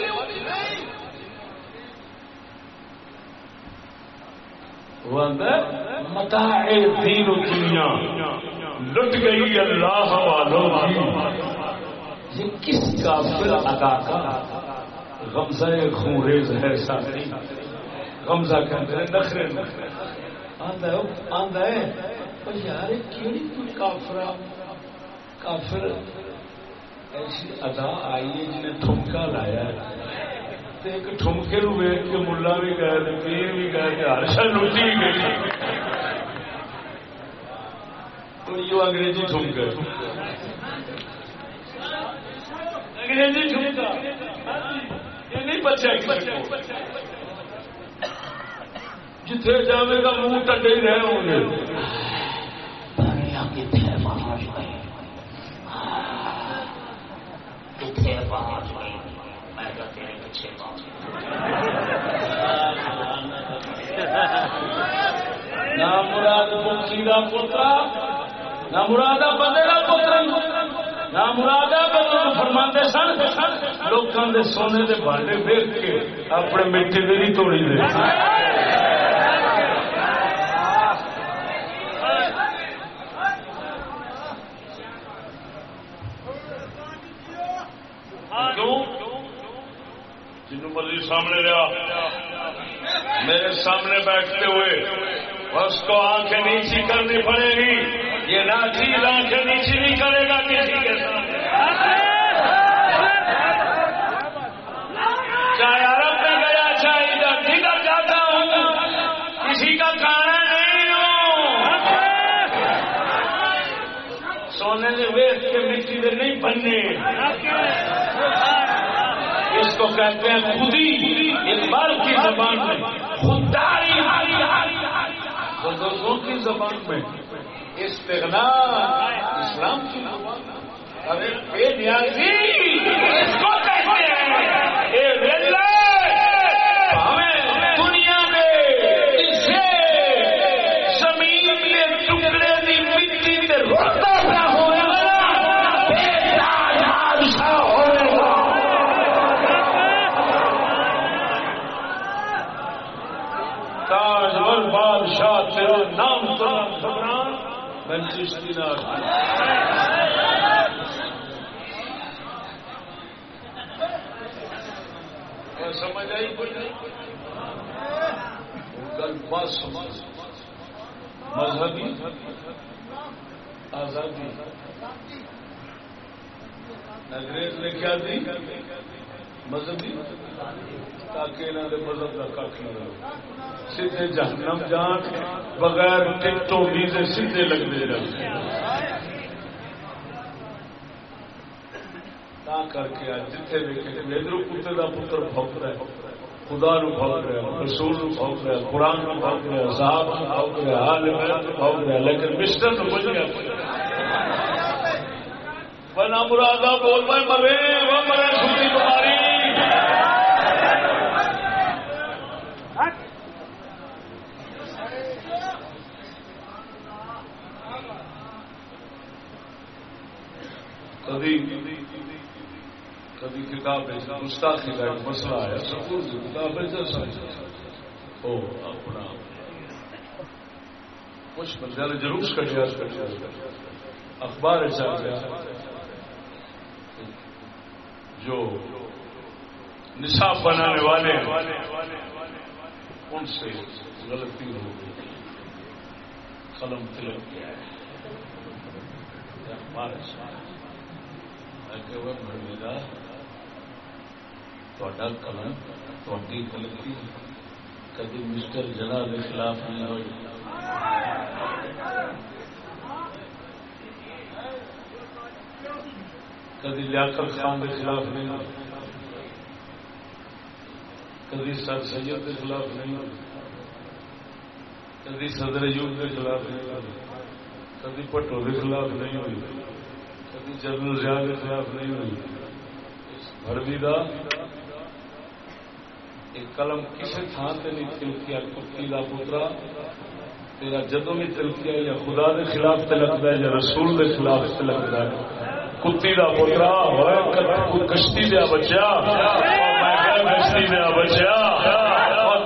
وہ متا دین دنیا لٹ گئی اللہ والوں کی۔ یہ کس کافر ادا کا؟ غمزہ خونریز ہے ساتھی۔ غمزہ کہتے ہیں نخرے آندا ہے آندا ہے۔ پر یار، کیڑی کوئی کافرا کافر ایسی ادا آئی ہے جنہیں ٹھمکا لایا ہے۔ ایک ٹھمکے نو ویک کے ملا بھی گئے پیر بھی گئے ہر شے لٹی گئی۔ یہ انگریزی ٹھمکا انگریزی ٹھمکا یہ نہیں بچا جتھے جاوے گا منہ ٹڈے ہی رہے ہوں گے۔ نہ مراد مکھی کا پوترا۔ نہ مراد بندے کا پوتر نہ مراد بندے فرماندے سن لوگوں کے سونے کے بانڈے دیکھ کے اپنے میٹھے دے نہیں توڑی دے۔ کیوں؟ جنوں مرضی سامنے رہا۔ میرے سامنے بیٹھتے ہوئے اس کو آنکھیں نیچی کرنی پڑے گی۔ یہ ناچیز آنکھیں نیچی نہیں کرے گا کسی کے سامنے۔ چاہے عرب میں گیا، چاہے ادھر۔ جدھر جاتا ہوں، کسی کا کھانا نہیں ہوں۔ سونے سے ویس کے مٹی سے نہیں بننے۔ اس کو کہتے ہیں خودی۔ اقبال کی زبان میں خودداری بزرگوں کی زبان میں استغنا اسلام کی زبان ارے بے نیازی اس کو کہتے ہیں۔ نام میں چشتی سمجھ آئی کوئی گل بس مذہبی، آزادی۔ انگریز نے کیا دی؟ مذہبی۔ تاکہ انہوں نے مذہب کا کھ نہ سیدھے جہنم جان بغیر ٹکٹوں ویزے سیدھے لگتے رہے۔ کر کے جتنے بھی ادھر کتے کا پتر بھوک رہا ہے، خدا نو بھوک رہا ہے، رسول نو بھوک رہا ہے، قرآن نو بھوک رہا ہے صاحب نو بھوک رہا ہے حال بیت نو بھوک رہا ہے، لیکن مسٹر نو کچھ نہیں بنا مرادہ، بول میں مرے، وہ مرے چھوٹی بیماری کبھی کبھی کتاب گستاخی کا ایک مسئلہ ہے۔ سکول کی کتاب اپنا۔ کچھ بندے نے جلوس کر دیا اخبار ایسا گیا جو نصاب بنانے والے ان سے غلطی ہو گئی۔ قلم تلک کیا ہے اخبار ایسا بڑھے تا قلم تھی غلطی کبھی مسٹر جنا کے خلاف نہیں ہوئی۔ کدی لیاقت خان کے خلاف نہیں ہوئی۔ کدی سر سید کے خلاف نہیں ہوئی۔ کدی صدر یوگ کے خلاف نہیں ہوئی۔ کدی پٹو کے خلاف نہیں ہوئی۔ کبھی جنرل ضیاء کے خلاف نہیں ہوئی۔ بھرمی کا ایک قلم کسی تھان سے نہیں تلکیا کتی کا پوترا تیرا جدو بھی تلکیا یا خدا کے خلاف تلکتا ہے یا رسول کے خلاف تلکتا ہے کتی کا پوترا کشتی دیا بچہ کشتی دیا بچہ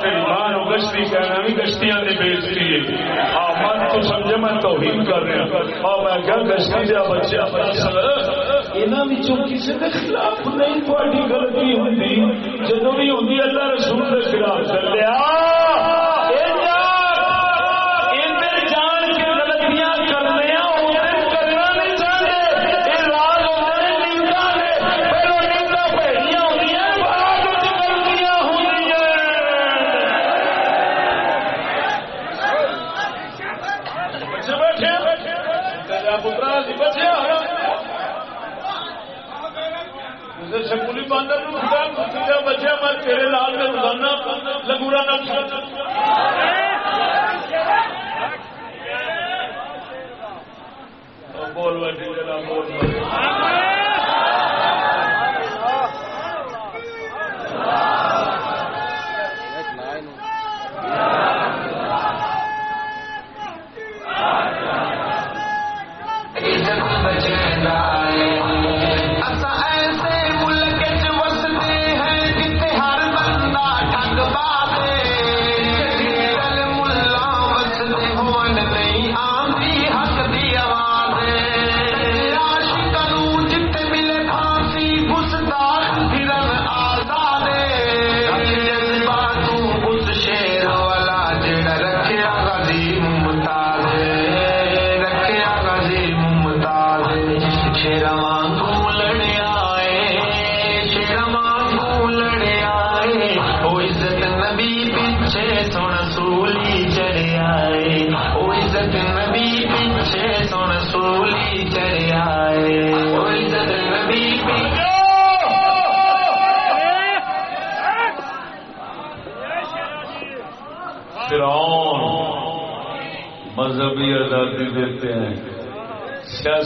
تیری مان ہو گشتی کہنا بھی گشتیاں کی بےزتی ہے ہاں من تو سمجھے میں توہین کر رہا ہاں میں کیا گشتی دیا بچہ یہاں کسی کے خلاف نہیں تھوڑی غلطی ہوتی جدو بھی ہوتی اللہ رسول کے خلاف چلے لیا سکولی باندر بچے میں تیرے لال میں روزانہ بول بیٹھے بول بیٹھے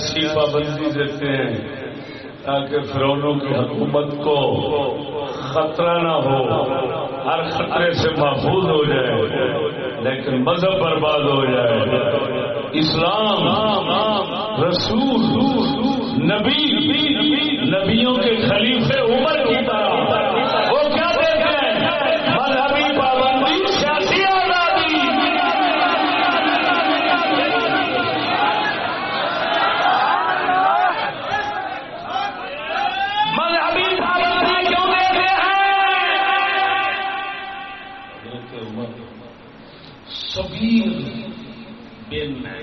سیاسی پابندی دیتے ہیں تاکہ فرونوں کی حکومت کو خطرہ نہ ہو، ہر خطرے سے محفوظ ہو جائے، لیکن مذہب برباد ہو جائے۔ اسلام، رسول، نبی، نبیوں کے خلیفے عمر کی طرح وہ کیا دیتے ہیں مذہبی پابندی سیاسی آزادی مذہبی پابندی کیوں دیتے ہیں سبیر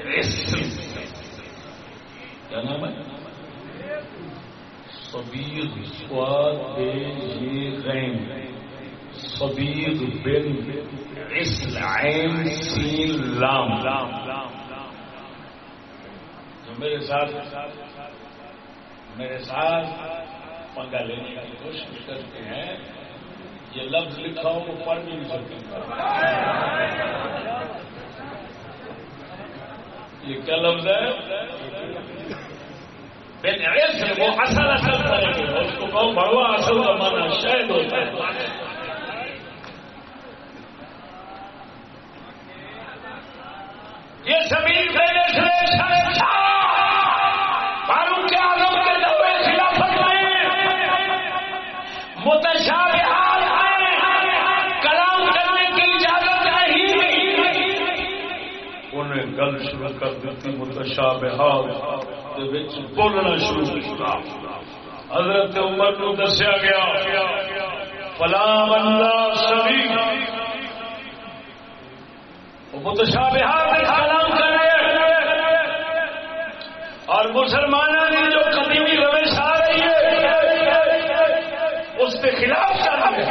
بن کیا نام ہے سبیر سواد بے یہ غین سبیر بن رسل سین لام جو میرے ساتھ میرے ساتھ پنگا لینے کی کوشش کرتے ہیں یہ لفظ لکھا ہو وہ پڑھ بھی نہیں سکتے یہ کیا لفظ ہے؟ وہ اصل اصل اس کو کہو بڑوا اصل کا مانا شاید ہوتا ہے۔ یہ زمین پہلے سے سارے فاروق کے دورے خلافت میں۔ متشابہات گل شروع کر دیتی، متشابہات دے وچ بولنا شروع کیا حضرت عمر کو دسیا گیا فلا بندہ سبھی متشابہات میں کلام کرے اور مسلمانوں کی جو قدیمی روش آ رہی ہے، اس کے خلاف چل رہے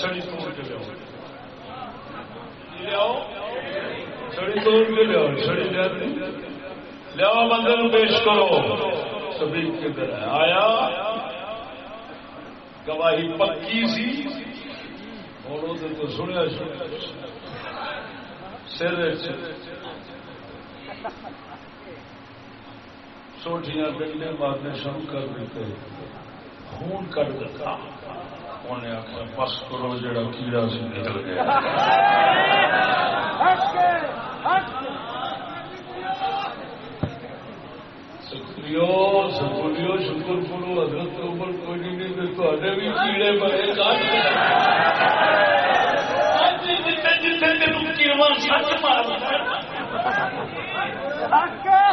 چھڑی توڑ کے لو چھڑی توڑ کے لو چھڑی لو بندے پیش کرو سبھی کے طرح آیا گواہی پکی سی اور ادھر تو سنیا سر سوٹیاں ڈنڈے مارنے شروع کر دیتے خون کٹ دیتا انہیں آخر بس کرو جڑا کیڑا سے نکل گیا سکریو سکریو شکر کرو حضرت عمر کوئی نہیں تو بھی کیڑے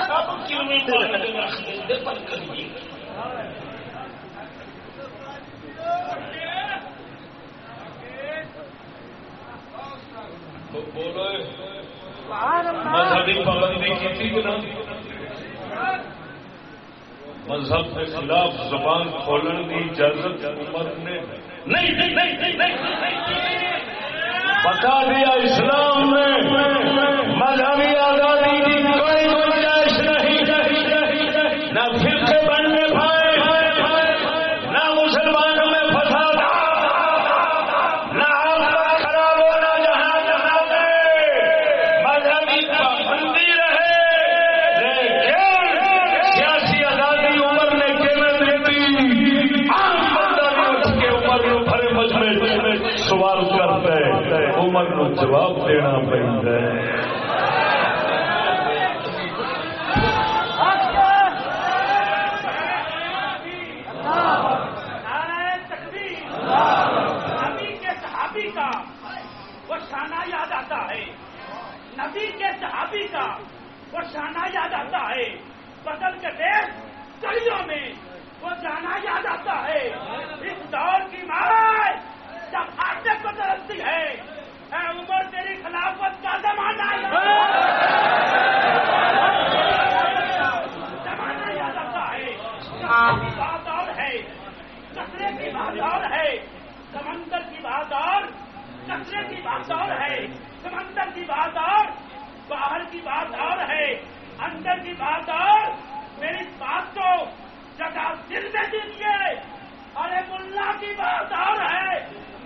سب کے کریے بولو مذہبی پابندی کی تھی کہ نہ مذہب کے خلاف زبان کھولنے کی اجازت حکومت نے نہیں بتا دیا اسلام میں مذہبی وہ شانہ یاد آتا ہے۔ بدل کے دیش گلیوں میں وہ جانا یاد آتا ہے۔ اس دور کی مار جب آتے بدلتی ہے۔ اے عمر، تیری خلافت کا زمانہ زمانہ یاد آتا ہے۔ بات اور ہے کچرے کی بات اور ہے۔ سمندر کی بات اور کچرے کی بات اور ہے۔ سمندر کی بات اور باہر کی بات اور ہے، اندر کی بات اور میری بات کو جگہ دل میں دیجیے ارے کی بات اور ہے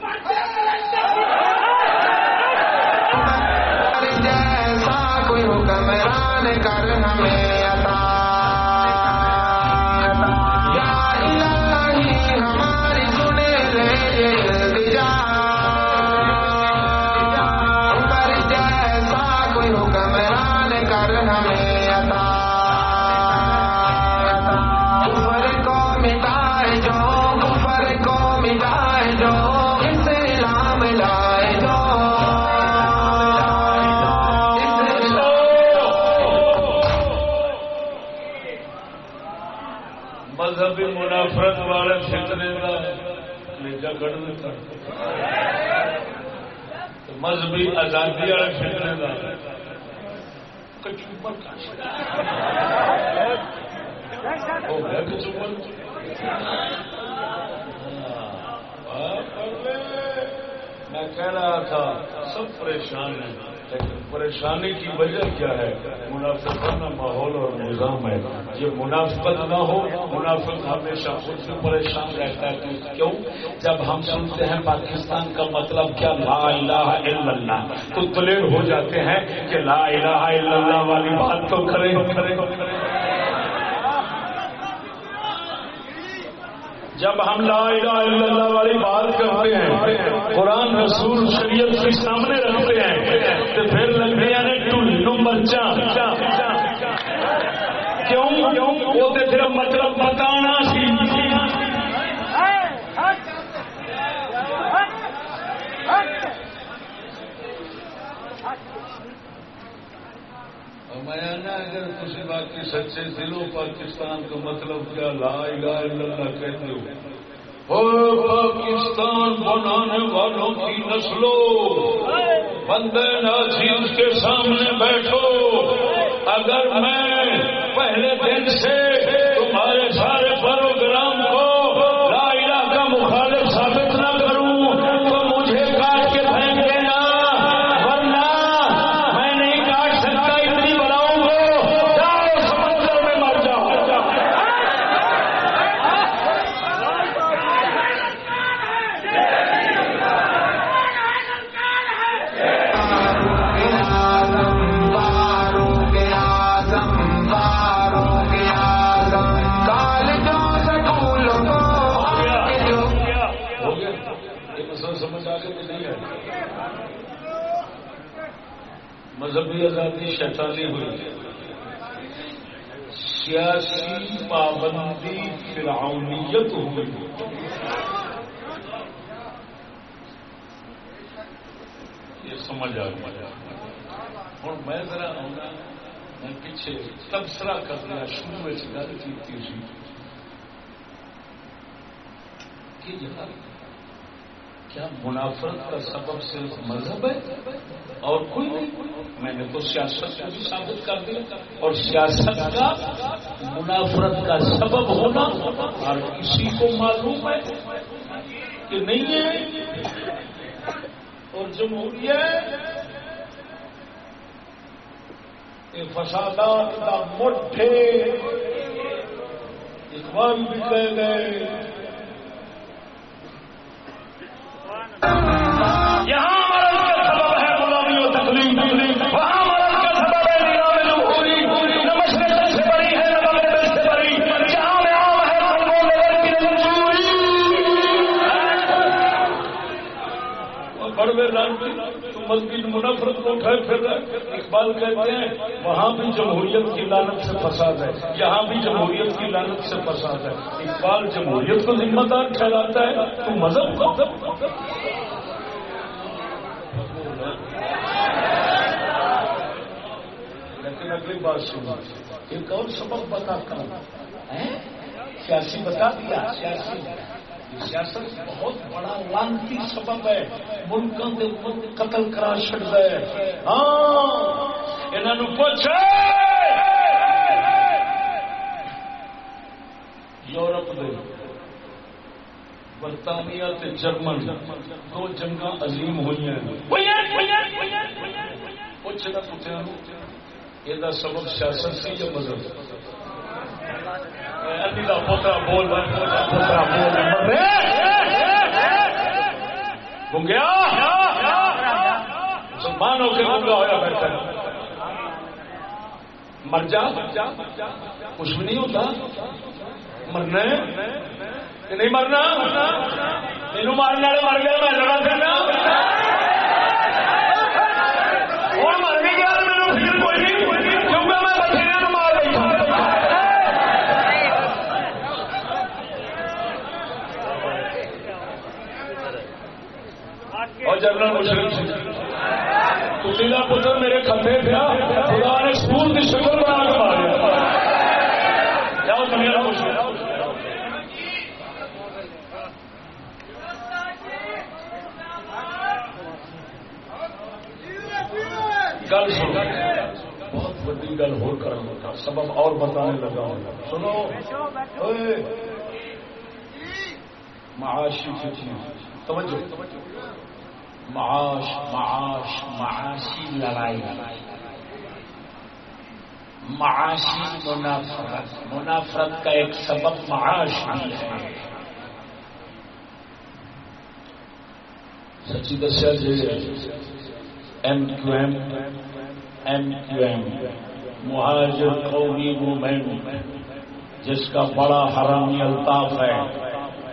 اللہ کی بات اور ہے۔ جیسا کوئی حکمران کر ہمیں آزادی والے فتنے کا کچوبر ہو گیا کچوبر میں کہہ رہا تھا، سب پریشان ہیں. پریشانی کی وجہ کیا ہے؟ منافقانہ ماحول اور نظام ہے۔ یہ منافقت نہ ہو، منافق ہمیشہ خود سے پریشان رہتا ہے۔ کیوں؟ جب ہم سنتے ہیں پاکستان کا مطلب کیا؟ لا الہ الا اللہ۔ تو دلیر ہو جاتے ہیں کہ لا الہ الا اللہ والی بات تو کریں کریں۔ جب ہم لا الہ الا اللہ والی بات کرتے ہیں، قرآن، رسول، شریعت کے سامنے رکھتے ہیں، تو پھر لگتے ہیں ٹو بچہ کیوں؟ کیوں؟ وہ تو صرف مطلب بتانا فرمایا نا اگر کسی بات کی سچے دلوں پاکستان کا مطلب کیا لا الہ الا اللہ کہتے ہو پاکستان بنانے والوں کی نسلوں، بندے ناچیز کے سامنے بیٹھو۔ اگر میں پہلے دن سے پابندی فرعونیت ہوئی یہ سمجھ آ گیا ہوں میں ذرا آنا میں پیچھے تبصرہ کرنا شروع گل کی کہ یار کیا منافرت کا سبب صرف مذہب ہے اور کوئی نہیں؟ میں نے تو سیاست کو بھی ثابت کر دیا اور سیاست کا منافرت کا سبب ہونا اور کسی کو معلوم ہے کہ نہیں ہے اور جمہوریت فسادات کا مٹھے اقبال بھی کہہ گئے یہاں مسجد منفرت کو اٹھائے پھر رہے اقبال کہتے ہیں، وہاں بھی جمہوریت کی لانت سے فساد ہے۔ یہاں بھی جمہوریت کی لانت سے فساد ہے۔ اقبال جمہوریت کو ذمہ دار ٹھہراتا ہے، تو مذہب کو۔ لیکن اگلی بات سنو۔ ایک اور سبب بتاتا ہوں۔ سیاسی بتا دیا، سیاسی۔ سیاست بہت بڑا لانتی سبب ہے، ملکوں کے ملک قتل کرا چڑتا ہے۔ ہاں انہوں پوچھ یورپ دے، برطانیہ تے جرمن، دو جنگاں عظیم ہوئی ہیں۔ پوچھ پوچھا یہ سبب سیاست سی یا مذہب؟ پوترا بول پوترا بول۔ گنگیا۔ مسلمان ہو کے گنگا ہوا بیٹھا مر جا۔ کچھ بھی نہیں ہوتا۔ مرنا نہیں مرنا۔ تین مارنے والے مر گیا میں لڑا کرنا اور مر بھی گیا میرے پھر کوئی نہیں کیونکہ میں بچے کو مار رہی ہوں اور جنرل مشرف تو ضلع پتر میرے کھمبے پیا، خدا نے سکول کی شکل بنا کے مارے۔ جاؤ مشرف گل سن بہت بڑی گل ہو کر سبب اور بتانے لگا ہوں۔ سنو۔ معاشی کی چیز توجہ۔ معاش معاش، معاشی لڑائی۔ معاشی منافرت منافرت کا ایک سبب معاش بھی ہے۔ سچی دسیا جی M Q M M Q M Muhajir Qaumi movement جس کا بڑا حرامی الطاف ہے۔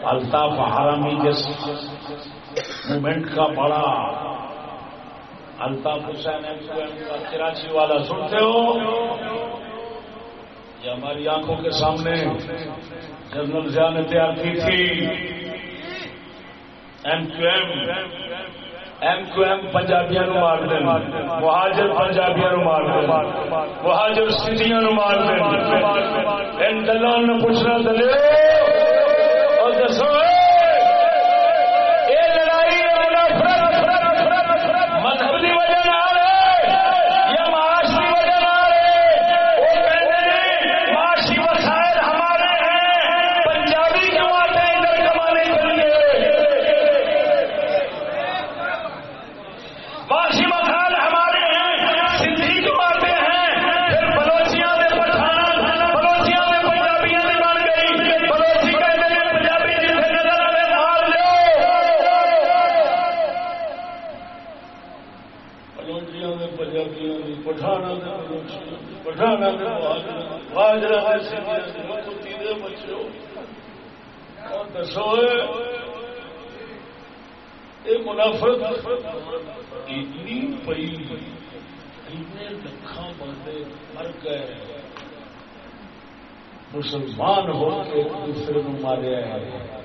الطاف حرامی جس موومنٹ کا بڑا Altaf Hussain M Q M کا کراچی والا سنتے ہو۔ یہ ہماری آنکھوں کے سامنے جنرل ضیاء نے تیار کی تھی۔ M Q M M Q M پنجابیاں نو مار دین۔ مہاجر پنجابیاں نو مار دین۔ مہاجر سندھیاں نو مار دین۔ ان دلال نے پوچھنا دلے اور دسو اے لڑائی اے منافرت مذہب دی وجہ نال ہے یا معاش دی وجہ نال ہے وہ کہتے ہیں معاشی وسائل ہمارے ہیں پنجابی کیوں آتے ہیں ادھر کمانے کے لیے معاشی مسائل ہمارے ہیں سندھی جو آتے ہیں پھر بلوچیاں میں پٹھان بلوچیاں میں پنجابیاں میں بن گئی بلوچی کہتے ہیں پنجابی جسے نظر آئے مار لو بلوچیاں میں پنجابیاں میں پٹھانا میں بلوچیاں پٹھانا میں مہاجر مہاجر سندھیاں میں کتی دے بچو اور دسو یہ منافرت اتنی پئی، اتنے بندے مر گئے مسلمان ہو کے ایک دوسرے کو مارے ہیں۔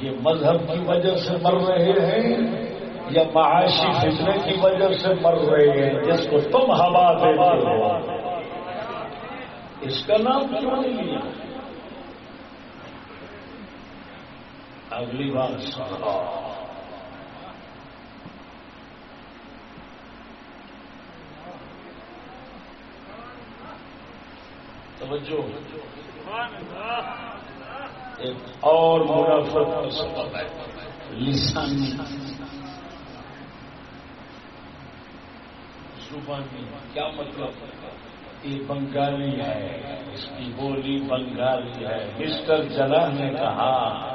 یہ مذہب کی وجہ سے مر رہے ہیں یا معاشی فتنے کی وجہ سے مر رہے ہیں؟ جس کو تم ہوا دیتے ہو۔ اس کا نام کیوں نہیں لیا؟ اگلی بار سنا توجہ۔ ایک اور منافق کا سبب ہے، لسانی۔ زبانی، کیا مطلب؟ یہ بنگالی ہے، اس کی بولی بنگالی ہے۔ مسٹر جلا نے کہا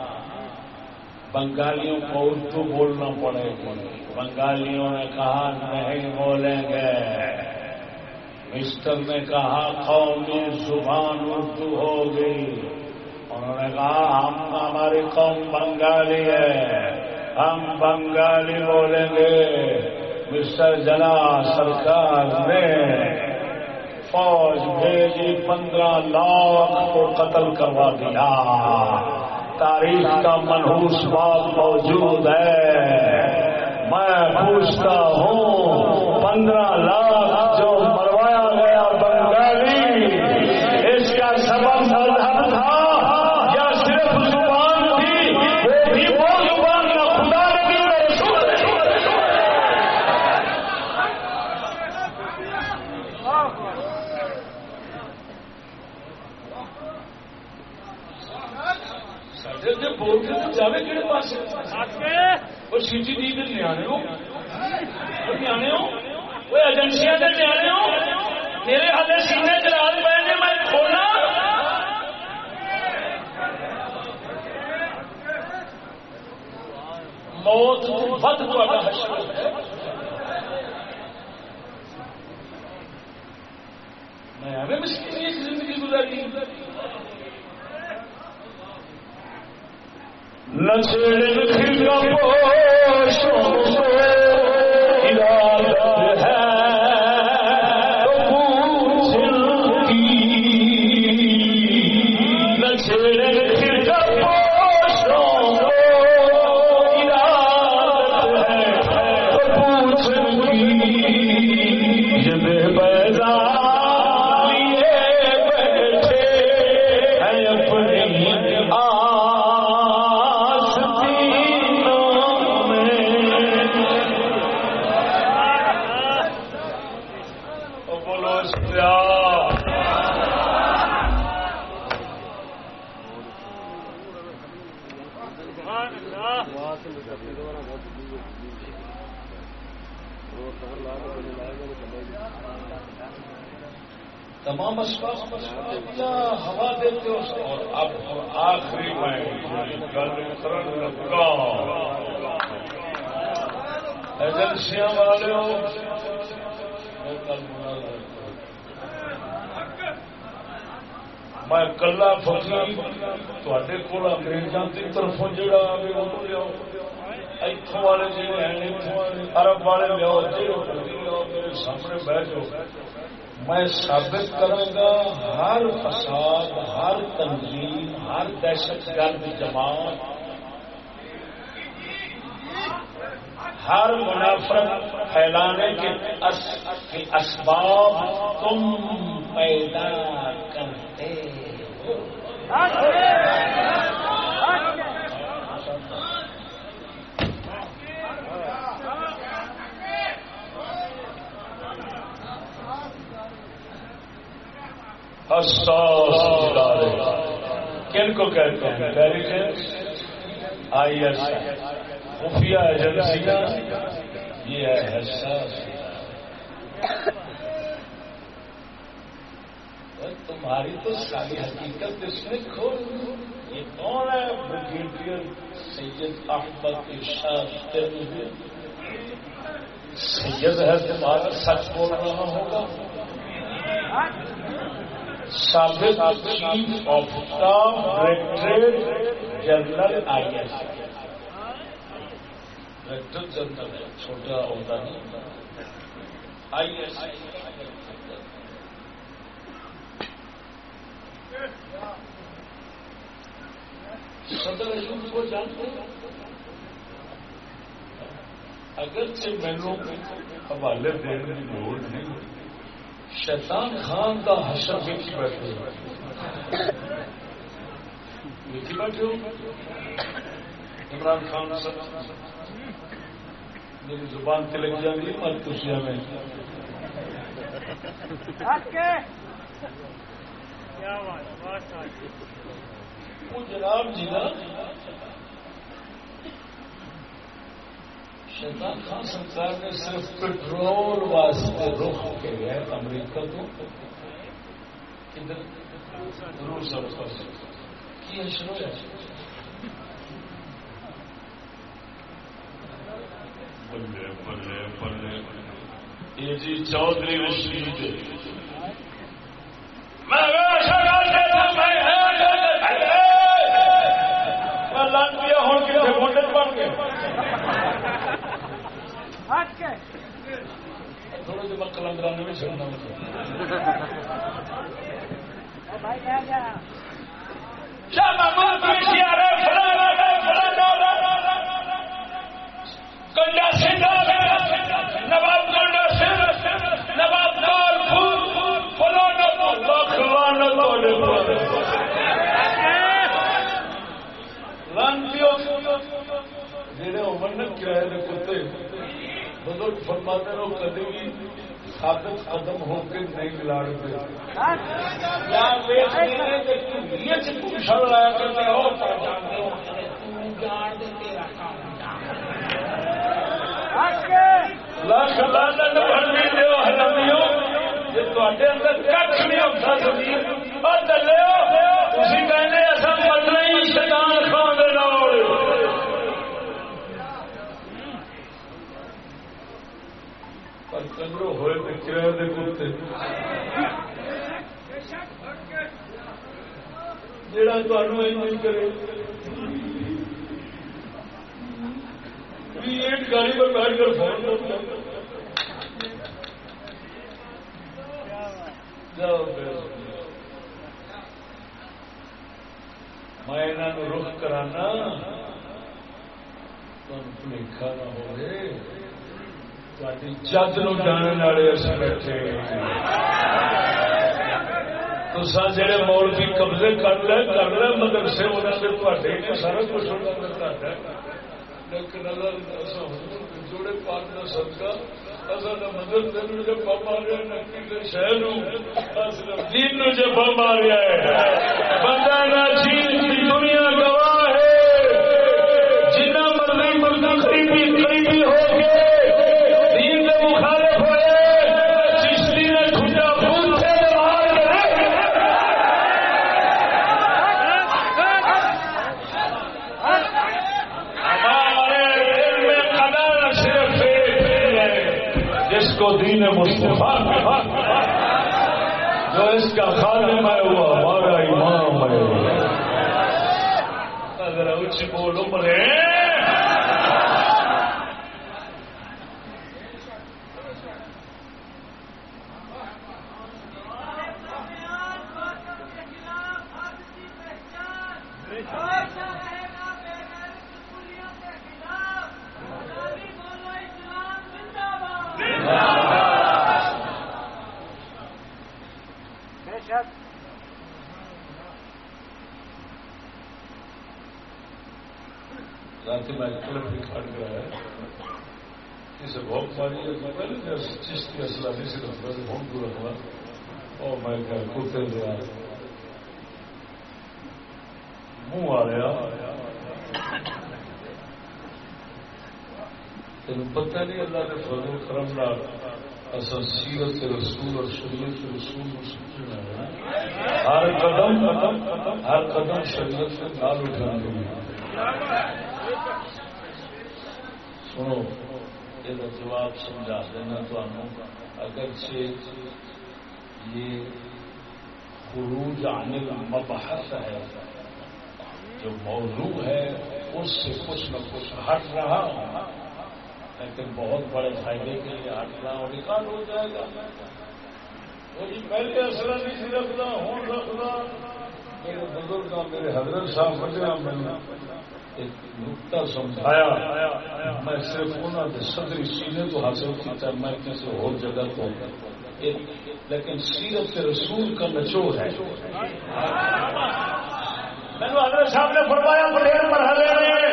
بنگالیوں کو اردو بولنا پڑے گی بنگالیوں نے کہا، نہیں بولیں گے۔ مسٹر نے کہا، قومی زبان اردو ہوگی انہوں نے کہا، ہم ہماری قوم بنگالی ہے۔ ہم بنگالی بولیں گے۔ مسٹر جنا سرکار نے فوج بھیجی، پندرہ لاکھ کو قتل کروا دیا۔ تاریخ کا منحوس بات موجود ہے۔ میں پوچھتا ہوں پندرہ لاکھ ود میں ہمیں زندگی گزاری نچڑ میں ثابت کروں گا، ہر فساد، ہر تنظیم، ہر دہشت گرد جماعت، ہر منافرت پھیلانے کے اس- کے اسباب تم پیدا کرتے ہو۔ حساس ادارے کن کو کہتے ہیں؟ انٹیلیجنس آئی ایس خفیہ ایجنسیاں یہ ہے حساس. تمہاری تو ساری حقیقت اس نے کھول. یہ کون ہے؟ بریگیڈیئر سید احمد ارشاد ترمذی سید ہے تمہارا، سچ بول رہا ہوگا. سابق chief of staff directorate general I S director general ہے، چھوٹا عہدہ نہیں۔ آئی ایس صدر اشوک کو جانتے اگرچہ مینو حوالے دینے کی لوڑ نہیں شیطان خان کا حشر ویکھی بیٹھے بیٹھے ہو۔ عمران خان میری زبان تلک جائے مر خوشی میں۔ وہ جناب جی نا شیطان خان سرکار نے صرف پیٹرول واسطے رخ کے گئے امریکہ تو کدھر روس اور کی اشرو ہے؟ بلے بلے بلے۔ یہ جی چودھری رشید میں لان پیا ہوں، کتنے بن گئے؟ تھوڑے جب کلندرا نے بھی چڑھنا کنڈا سنگھ نواب کنڈا سنگھ نواب دار فلانا لاکھ لانت لانتیوں جہے عمر نے کرائے کے کتے۔ بزرگ فرماتے رہو کدی بھی ثابت قدم ہو کے نہیں لاڑتے لاکھ لانت بڑھنی دیو حلمیوں جی تے اندر کچھ نہیں ہوتا زمین اور چلے تھی کہنے ایسا مطلب ہی شیطان خان دے نال پر ہوئے تو کرایہ دے کتے۔ جڑا تمہیں کرے۔ ایک گاڑی پر بیٹھ کر فون کرتا جاؤ میں انہوں رخ کرانا۔ تم تمہیں نہ ہوئے۔ جج نو جانے والے اصل بیٹھے تو جڑے مول مولوی قبضے کر لے کر لے، مدرسے انہوں نے سارا کچھ ہوتا لیکن جوڑے پاک کا صدقہ اصل مدد تین جب ماریا، نکی شہر دین جب ماریا ہے۔ بندہ نہ چیز دنیا گواہ مصطفیٰ جو اس کا خادم ہے وہ ہمارا امام ہے۔ اگر اچھ بولو بڑے رات میں کلب بھی کھڑ گیا ہے اسے بہت ساری چیز کی اصل نہیں سے رکھنا اور میں کہ کتے دیا منہ آ رہا تین پتہ نہیں اللہ کے فضل کرم نال اصل سیرت رسول اور شریعت رسول سمجھنا ہے ہر قدم ہر قدم شریعت سے نال اٹھانا سنو یہ جواب سمجھا دینا تمہوں اگرچہ یہ خروج عن المبحث ہے، جو موضوع ہے، اس سے کچھ نہ کچھ ہٹ رہا ہوں لیکن بہت بڑے فائدے کے لیے ہٹ رہا ہوں نکال ہو جائے گا۔ وہی پہلے اثر نہیں سی رکھنا ہوں رکھنا میرے بزرگ میرے حضرت صاحب بچا میں ایک نقطہ سمجھایا۔ میں صرف انہوں نے صدری سینے کو حاصل کیا میں کسی اور جگہ کو لیکن سیرت کے رسول کا نچوڑ ہے۔ میں نے حضرت صاحب نے فرمایا بڑے مرحلے میں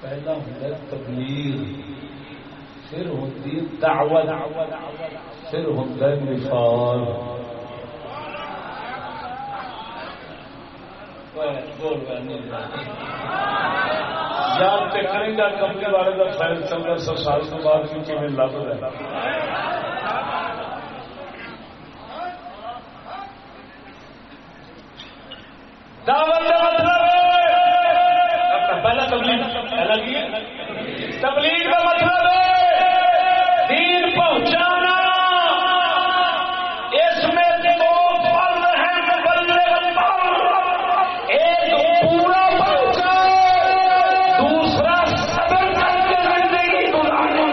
پہلا ہوتا ہے تبلیغ پھر ہوتی ہے دعوت پھر ہوتا ہے نفاذ یاد تے کریں گا کم کے بارے کا فائل چل سو سال کے بعد بھی کیون لگ رہا پہلا تبلیغ پہلا کی تبلیغ کا مطلب ہے دین پہنچانا اس میں دو فرض ہیں مبلغ ایک پورا پہنچائے دوسرا صبر کر کے زندگی گزارے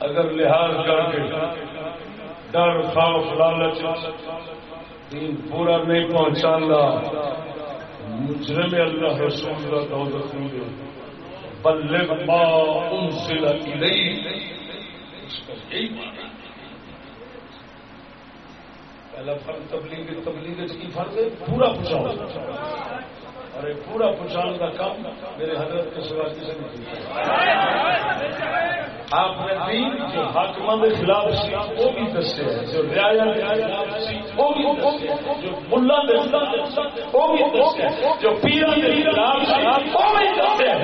اگر لحاظ کر کے ڈر، خوف، لالچ دین پورا نہیں پہنچانا۔ مجرم اللہ رسول کا دولت دے بلغ ما انزل الیک اس کا یہی معنی پہلا فرض تبلیغ تبلیغ کی فرض ہے۔ پورا پہنچاؤ اور پورا پہنچانے کا کام میرے حضرت کے سوا کسی نے آپ نے دین جو حاکمان کے خلاف سی، وہ بھی دسے ہیں، جو رعایا کے خلاف سی، وہ بھی دسے ہیں، جو ملا کے خلاف وہ بھی دسے ہیں، جو پیرا کے خلاف سی، وہ بھی دسے ہیں۔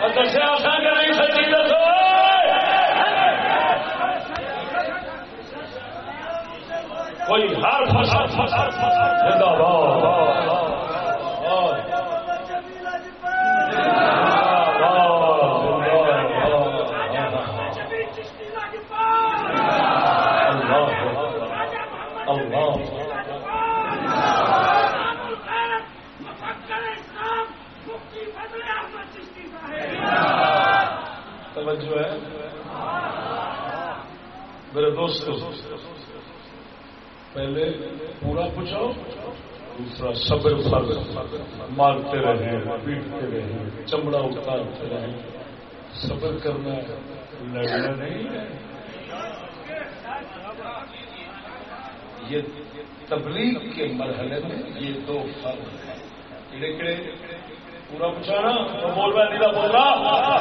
اور دسے آسان کہ نہیں سچی دسو۔ کوئی ہر فصل زندہ باد۔ توجہ ہے؟ میرے دوست پہلے پورا پوچھو، دوسرا صبر فرض، مارتے رہے، پیٹتے رہے، چمڑا اتارتے رہے۔ صبر کرنا ہے لڑنا نہیں ہے۔ یہ تبلیغ کے مرحلے میں یہ دو فرض ہیں۔ کہڑے کہڑے پورا پہنچانا تو بول رہا نہیں بول رہا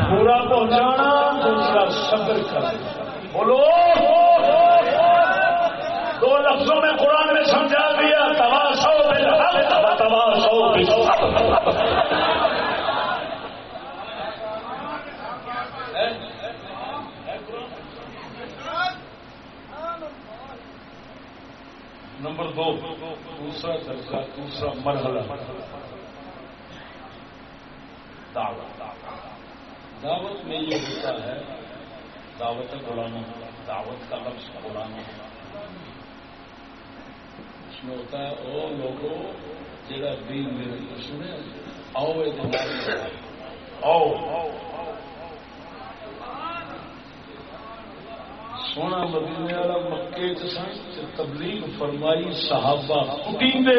پورا پہنچانا دوسرا صبر کرنا بولو دو لفظوں میں قرآن نے سمجھا دیا سو سو نمبر دو دوسرا درجہ دوسرا مرحلہ دعوت دعوت میں یہ ہوتا ہے، دعوت بلانا دعوت کا لفظ بلانا اس میں ہوتا ہے، او لوگوں جہاں دین میرے سنے، آؤ یہ آؤ۔ سونا مدینے والا مکے سن تبلیغ فرمائی، صحابہ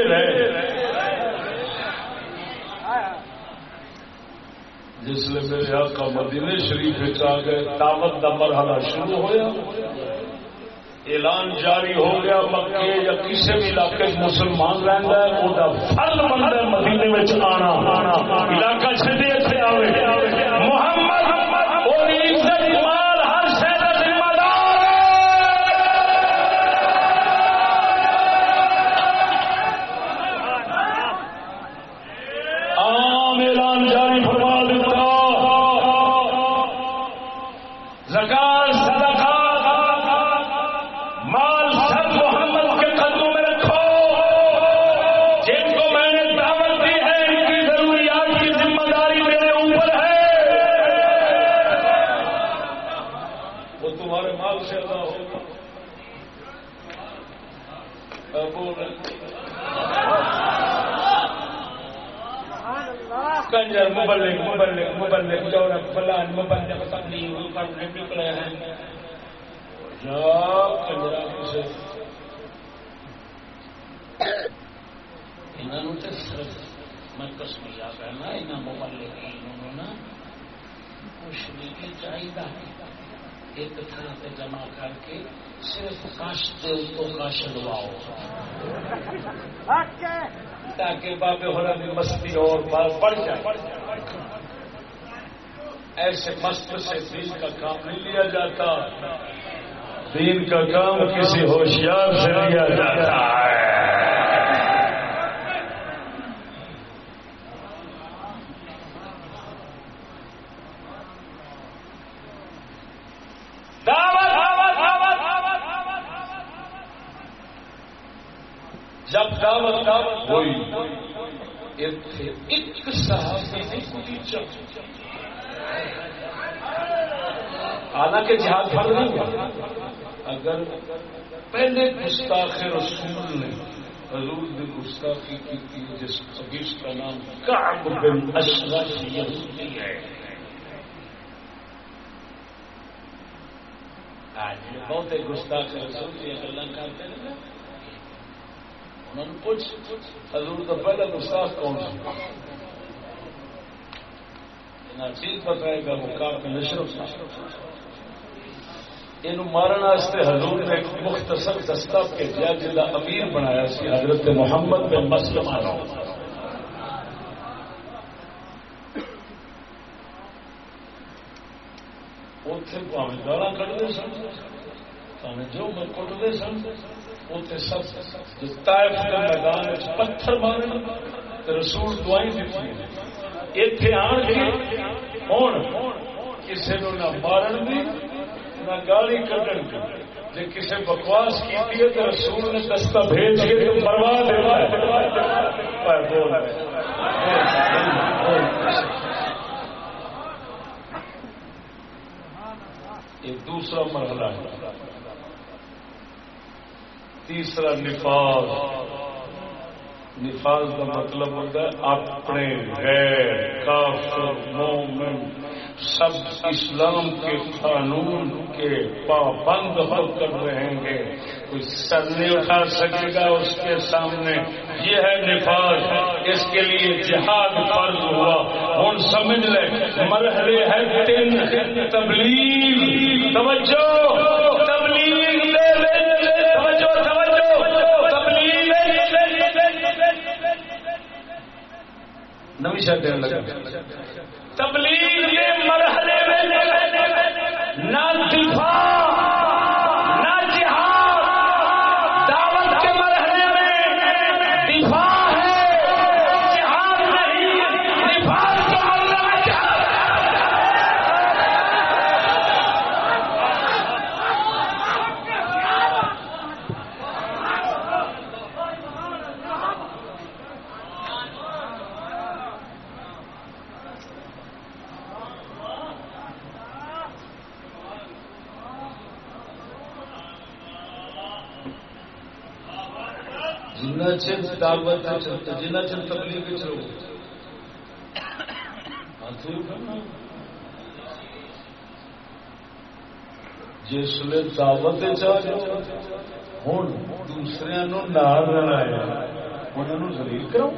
رہے۔ جس لیے میرے آقا مدینے شریف آ گئے، دعوت کا مرحلہ شروع ہوا اعلان جاری ہو گیا، مکے یا کسی بھی علاقے مسلمان رہتا ہے وہ فرد بنتا ہے مدینے میں آنا۔ علاقہ چڑھے اتنے آئے محمد قبیس کا نام کعب بن اشرف یہودی ہے۔ آج بہت گستاخ رسول کی گلا کرتے ہیں انہوں نے پوچھ، حضور کا پہلا گستاخ کون سی چیز بتائے گا وہ کام میں نشرف یہ مارن واسطے حضور نے ایک مختصر دستہ بھیجا جا امیر بنایا سی، حضرت محمد بن مسلم اتے پاوے گالا کٹتے سن پاوے جو کٹتے سن اتے سب طائف کے میدان پتھر مارن رسول دعائی دیتی اتے آن کے ہوں کسی نہ مارن دی، نہ گالی کٹن دی۔ جی کسی بکواس کی تو رسول نے دستہ بھیج کے تو مروا یہ دوسرا مرحلہ ہے۔ تیسرا نفاذ۔ نفاذ کا مطلب ہوتا ہے اپنے غیر کافر مومن۔ سب اسلام کے قانون کے پابند ہو کر رہیں گے کوئی سر نہیں اٹھا سکے گا اس کے سامنے یہ ہے نفاذ اس کے لیے جہاد فرض ہوا ہوں سمجھ لے مرحلے ہے تین تبلیغ توجہ تبلیغ توجہ توجہ تبلیغ نوی شرط لگا تبلیغ کے مرحلے میں نہ دفاع نہ جہاد دعوت کے مرحلے میں دفاع ہے جہاد نہیں دفاع کا مرحلہ جہاد جنہ چر دعوت جنہ چر تبلیغ چلو جسے دعوت ہوں دوسرے نال لڑایا انہوں زلیل کرو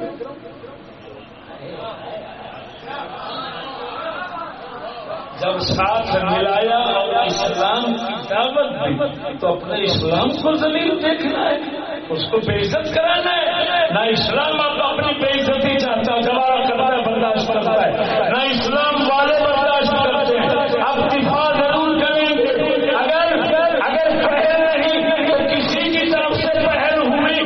جب ساتھ ملایا اور اسلام کی دعوت دی تو اپنے اسلام کو زلیل دیکھنا ہے اس کو بے عزت کرانا ہے۔ نہ اسلام آپ اپنی بے عزتی چاہتا گوارا کرتا ہے برداشت کرتا ہے نہ اسلام والے برداشت کرتے ہیں اب دفاع ضرور کریں گے اگر اگر پہل نہیں تو کسی کی طرف سے پہل ہوئی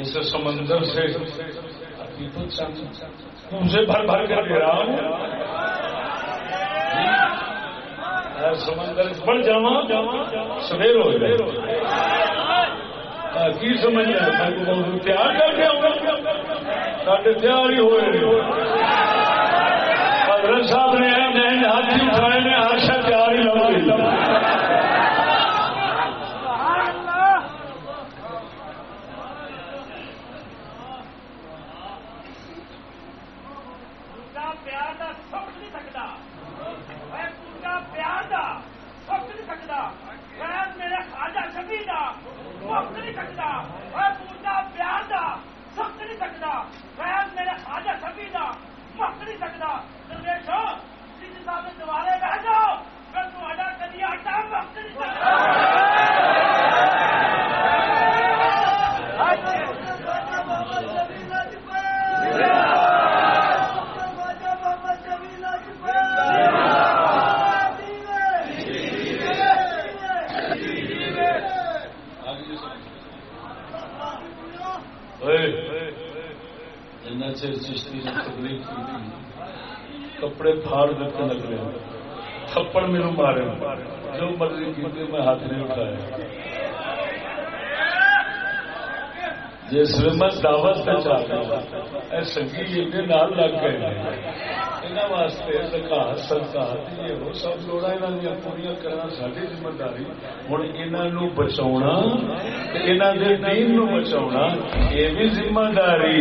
اس سمندر سے ابھی تو سے بھر بھر کر دے رہا ہوں۔ سمندر بڑھ جاوا سویر ہو جائے کی سمجھ رہے میں کو تیار کر کے آؤں سارے تیار ہی ہوئے۔ حضرت صاحب نے ہاتھ جی اٹھائے۔ کپڑے پھاڑ دیتے نکلے تھپڑ میرے مارے جو مرضی کی میں ہاتھ نہیں اٹھایا جس میں دعوت پہ چاہتا ہے سنگی جی، نال لگ گئے یہاں واسطے زکات سرکار یہ سب لوڑا یہاں پوریا کرنا ساری ذمہ داری ہوں یہاں بچا یہاں کے دین نو بچا یہ بھی ذمہ داری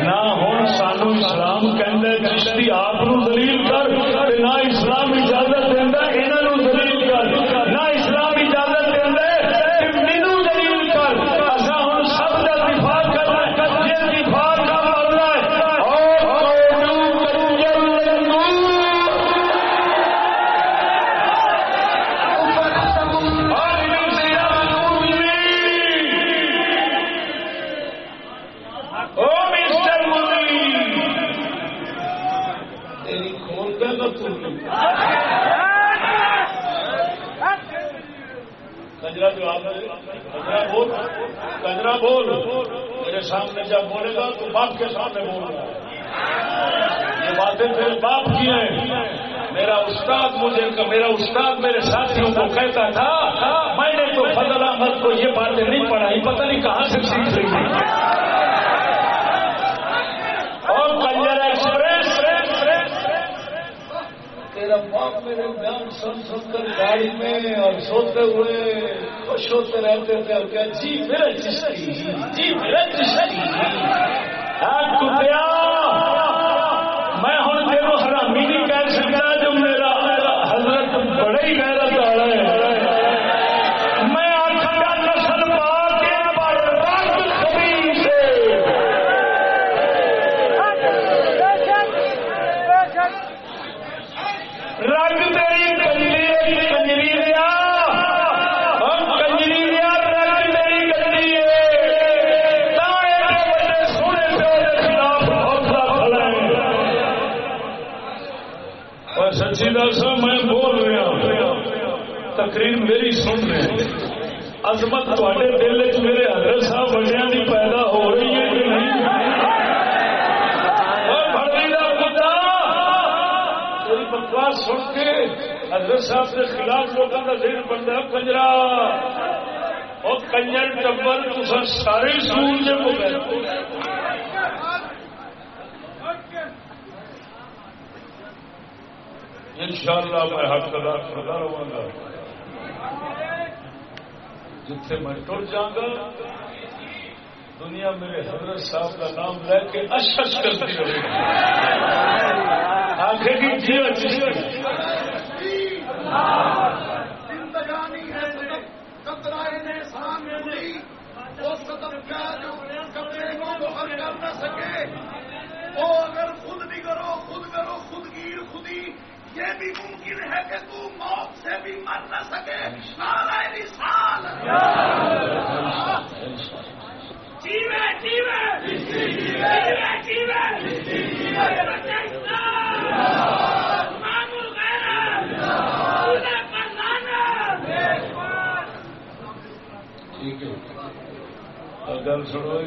نہ ہوں سانو اسلام کہ چشتی آپ دلیل کر نہ اسلام اجازت دینا بولے گا تو باپ کے سامنے بول رہا یہ باتیں میرے باپ کی ہیں۔ میرا استاد مجھے میرا استاد میرے ساتھیوں کو کہتا تھا میں نے تو فضل احمد کو یہ باتیں نہیں پڑھائی، پتہ نہیں کہاں سے سیکھ رہی ہے کنجر ایکسپریس تیرا باپ میرے بیان سن سن کر گاڑی میں اور سوتے ہوئے خوش ہوتے رہتے تھے اور کیا جی میرا چشتی جی میرا چشتی۔ میری سن رہے ہیں۔ عظمت تے دل چ میرے حضرت صاحب بڑیاں کی پیدا ہو رہی ہے کہ نہیں؟ بکواس سن کے حضرت صاحب کے خلاف لوگوں کا ذہن بنتا ہے کنجرا اور کنجر ٹبر تصا سارے سکول سے ان شاء اللہ میں حق ادا کرتا رہا گا۔ جتھے میں ٹر جاگا دنیا میرے حضرت صاحب کا نام لے کے اشش کرتی رہے گی۔ آخر کی جی زندگانی ہے قطرائے نے سامنے ہوئی، وہ جو کپڑے کو بہر کر نہ سکے۔ وہ اگر خود بھی کرو، خود کرو، خود گیر، خودی۔ یہ بھی ممکن ہے کہ تو موت سے بھی مر نہ سکے۔ نعرہ رسال جیوے ٹھیک ہے۔ گل سنو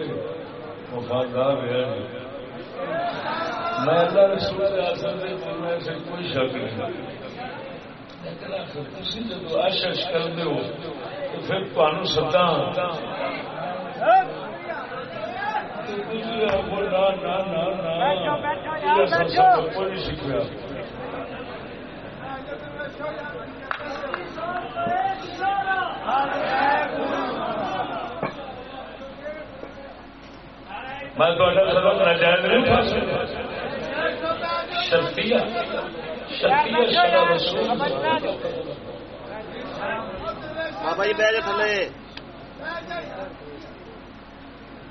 وفادار ہے میں اللہ رسول آسان بولنا سے کوئی شک نہیں. لیکن آخر تھی جب کرتے ہو، تو پھر سدا ہاں. کوئی نہیں سیکھا میں سبق نجائز نہیں سکتا۔ شرطیہ شرطیہ شرع رسول۔ بابا جی تھلے۔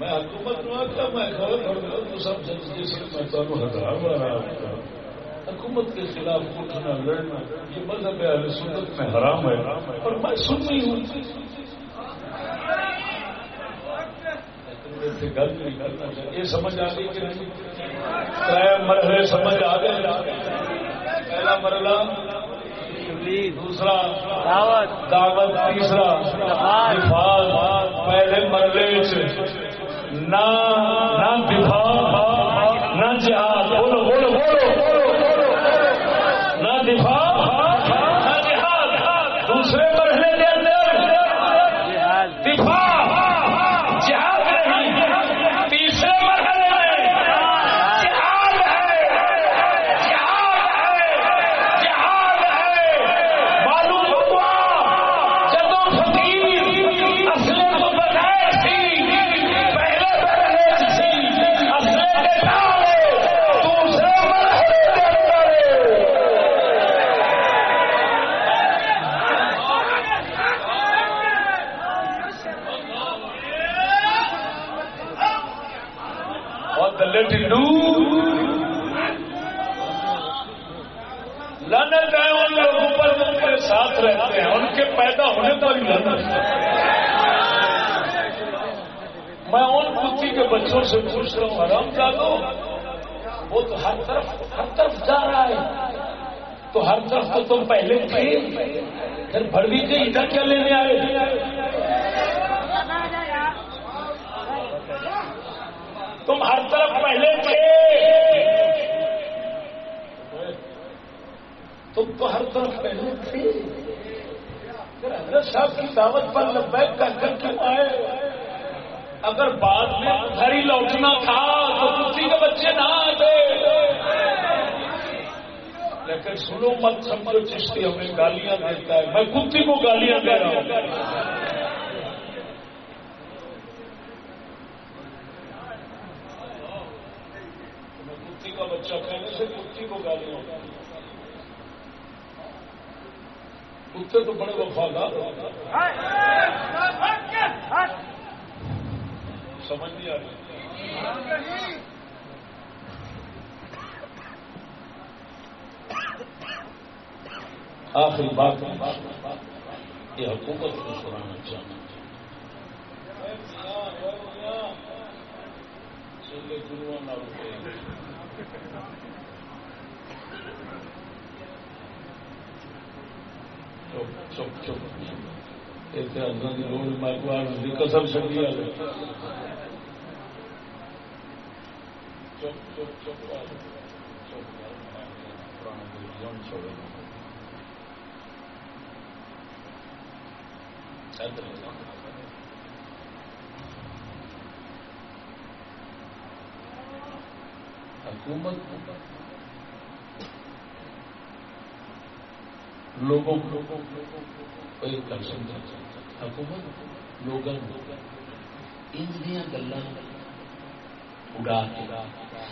میں حکومت نو میں کر دوں تو سب جس میں تمہیں ہزار بار حکومت کے خلاف اٹھنا لڑنا یہ مذہب اہل سنت میں حرام ہے۔ اور میں سن نہیں ہوں۔ گل نہیں کرنا چاہیے۔ یہ سمجھ آ گئی کہ نہیں؟ تر مرحلے سمجھ آ گئے۔ پہلا مرحلہ دوسرا دعوت دعوت تیسرا پہلے مرحلے نہ دفاع نہ جہاد بولو بولو بولو نہ دفاع نہ جہاد دوسرے مرحلے کے اندر دفاع جہاد نہیں تیسرے مرحلے میں جہاد ہے جہاد ہے جہاد ہے معلوم ہوا جدو فقیر اصلے تو بغیر سی پہلے پہلے سی اصلے کے نالے دوسرے مرحلے کے اندر اور the little do لانت ہے ان لوگوں پر جو ان کے ساتھ رہتے ہیں ان کے پیدا ہونے کا بھی لانت میں ان کتی کے بچوں سے پوچھ رہا ہوں، حرام جادو وہ تو ہر طرف ہر طرف جا رہا ہے۔ تو ہر طرف تو تم پہلے تھے۔ پھر بڑوی کے ادھر کیا لینے آئے؟ تم ہر طرف پہلے تھے۔ تم تو ہر طرف پہلے تھے۔ حضرت صاحب کی دعوت پر لبیک کر کر کیوں آئے؟ اگر بعد میں گھر ہی لوٹنا تھا تو کسی کے بچے نہ آتے۔ لیکن سنو مت سمجھو چشتی ہمیں گالیاں دیتا ہے۔ میں کتی کو گالیاں دے رہا ہوں میں کتی کا بچہ کہنے سے کتی کو گالیاں کتے تو بڑے وفادار سمجھ نہیں آ رہی۔ آخری بات یہ حکومت کو سنانا چاہوں چپ چپ چپ یہ قسم چڑی چپ چپ چپ۔ حکومت لوگوں کو ایک گل سمجھا حکومت لوگوں کو۔ ان گلا اڑا کے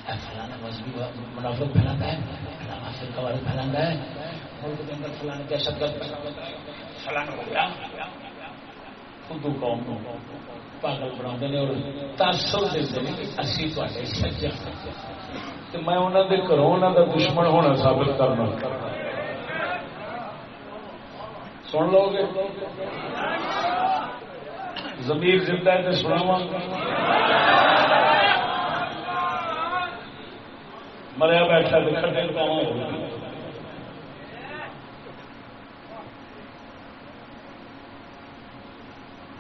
فلانا مذہبی منافق پھیلاتا ہے، فلانا فرقہ والے پھیلاتا ہے۔ ملک کے اندر فلانا دہشت گرد فلانا ہو گیا۔ خود قوم کو پاگل بنا اور تاثر دیتے ہیں کہ اسی تے سجا تو میں انہوں کے گھروں انہوں کا دشمن ہونا ثابت کرنا۔ سن لو گے؟ زمیر زندہ ہے تو سناوا مریا بیٹھا تو کھٹے پاؤں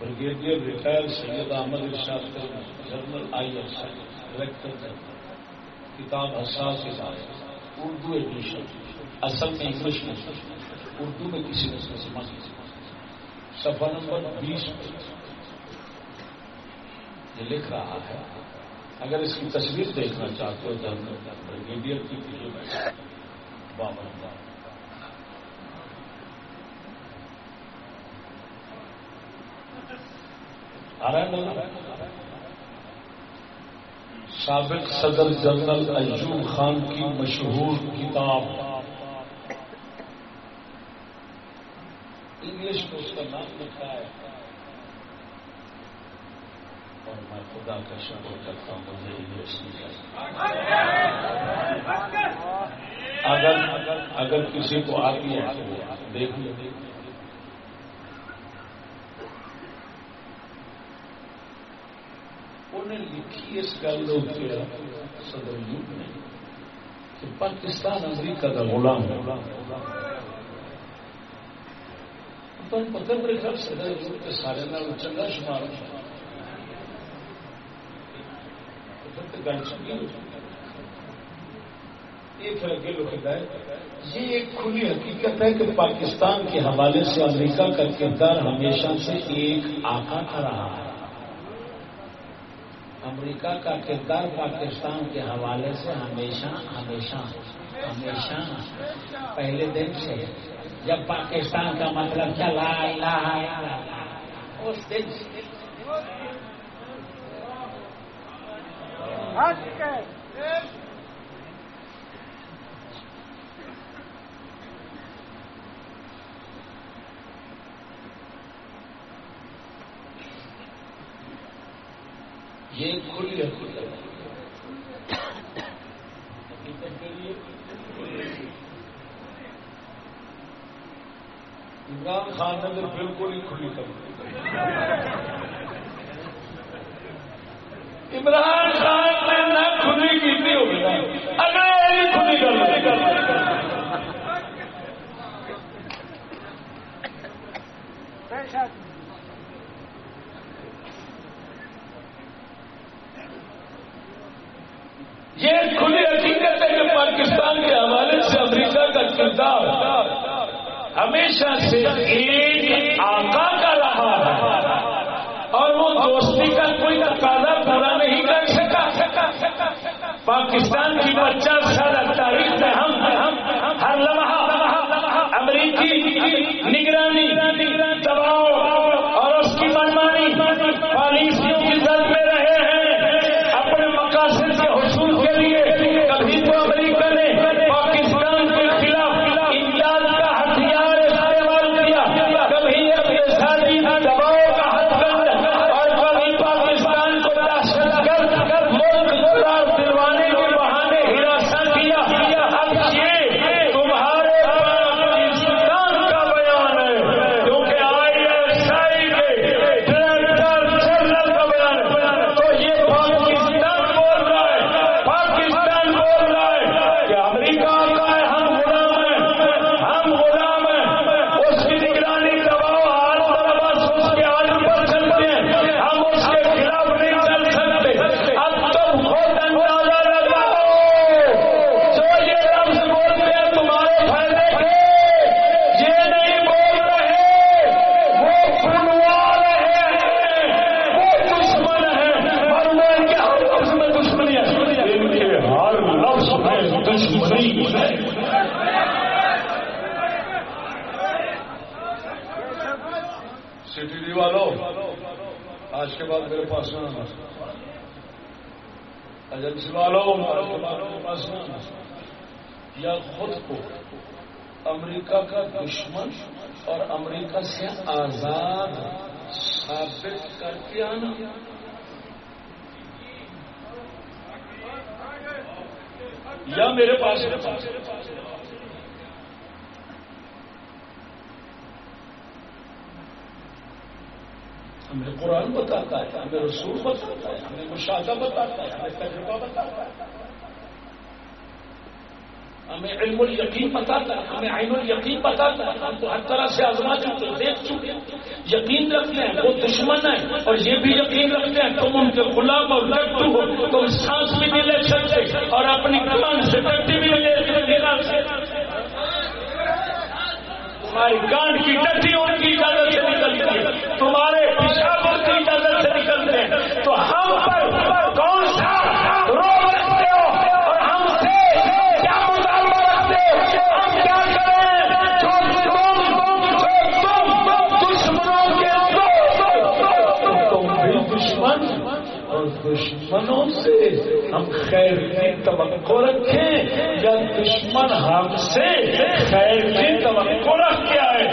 brigadier retired Syed Ahmed Irshad general I S director general کتاب حساس ادارے، اردو ایڈیشن، اصل میں انگلش میں۔ اردو میں کسی نے سمجھ سفا نمبر بیس یہ لکھ رہا ہے، اگر اس کی تصویر دیکھنا چاہتے ہو جنرل بریگیڈیئر کی بابا سابق صدر جنرل ایوب خان کی مشہور کتاب۔ انگلش میں اس کا نام لکھا ہے۔ اور میں خدا کا شکر کرتا ہوں، مجھے انگلش نہیں اگر اگر کسی کو آتی ہے تو دیکھ لو انہیں لکھی اس گل صدر یوگ نے کہ پاکستان امریکہ کا غلام ہے۔ یہ پھر لکھتا ہے یہ ایک کھلی حقیقت ہے کہ پاکستان کے حوالے سے امریکہ کا کردار ہمیشہ سے ایک آقا کا رہا ہے امریکہ کا کردار پاکستان کے حوالے سے ہمیشہ ہمیشہ ہمیشہ پہلے دن سے جب پاکستان کا مطلب کیا؟ لا الہ الا اللہ۔ اس دن سے یہ کھلی ہے حقیقت کے لیے عمران خان نے تو بالکل ہی کھلی کر دی عمران خان نے نہ کھلی کی ہوگی اگر کھلی کر یہ کھلی حقیقت ہے کہ پاکستان کے حوالے سے امریکہ کا کردار ہمیشہ سے ایک آقا کا رہا ہے۔ اور وہ دوستی کا کوئی تقاضا پورا نہیں کر سکا۔ پاکستان کی پچاس سال تاریخ میں ہم ہر لمحہ امریکی نگرانی، دباؤ ثابت یا میرے پاس ہمیں قرآن بتاتا ہے، ہمیں رسول بتاتا ہے، ہمیں مشاہدہ بتاتا ہے، ہمیں تجربہ بتاتا ہے۔ ہمیں علم الیقین بتاتا ہے، ہمیں عین الیقین بتاتا ہے، ہم تو ہر طرح سے آزما چکے دیکھ چکے ہیں۔ یقین رکھتے ہیں، وہ دشمن ہیں۔ اور یہ بھی یقین رکھتے ہیں، تم ان کے غلام اور لٹو ہو، تم سانس بھی نہیں لے سکتے اور اپنی کمان سے ڈٹی بھی نہیں لے سکتے۔ تمہاری گانڈ کی ڈٹی ان کی اجازت سے نکلتی ہے۔ تمہارے پیشاب کی اجازت سے نکلتے ہیں۔ تو ہم پر کون سا روگ دشمنوں سے ہم خیر کی توقع رکھیں یا دشمن ہم سے خیر کی توقع رکھ کے آئے۔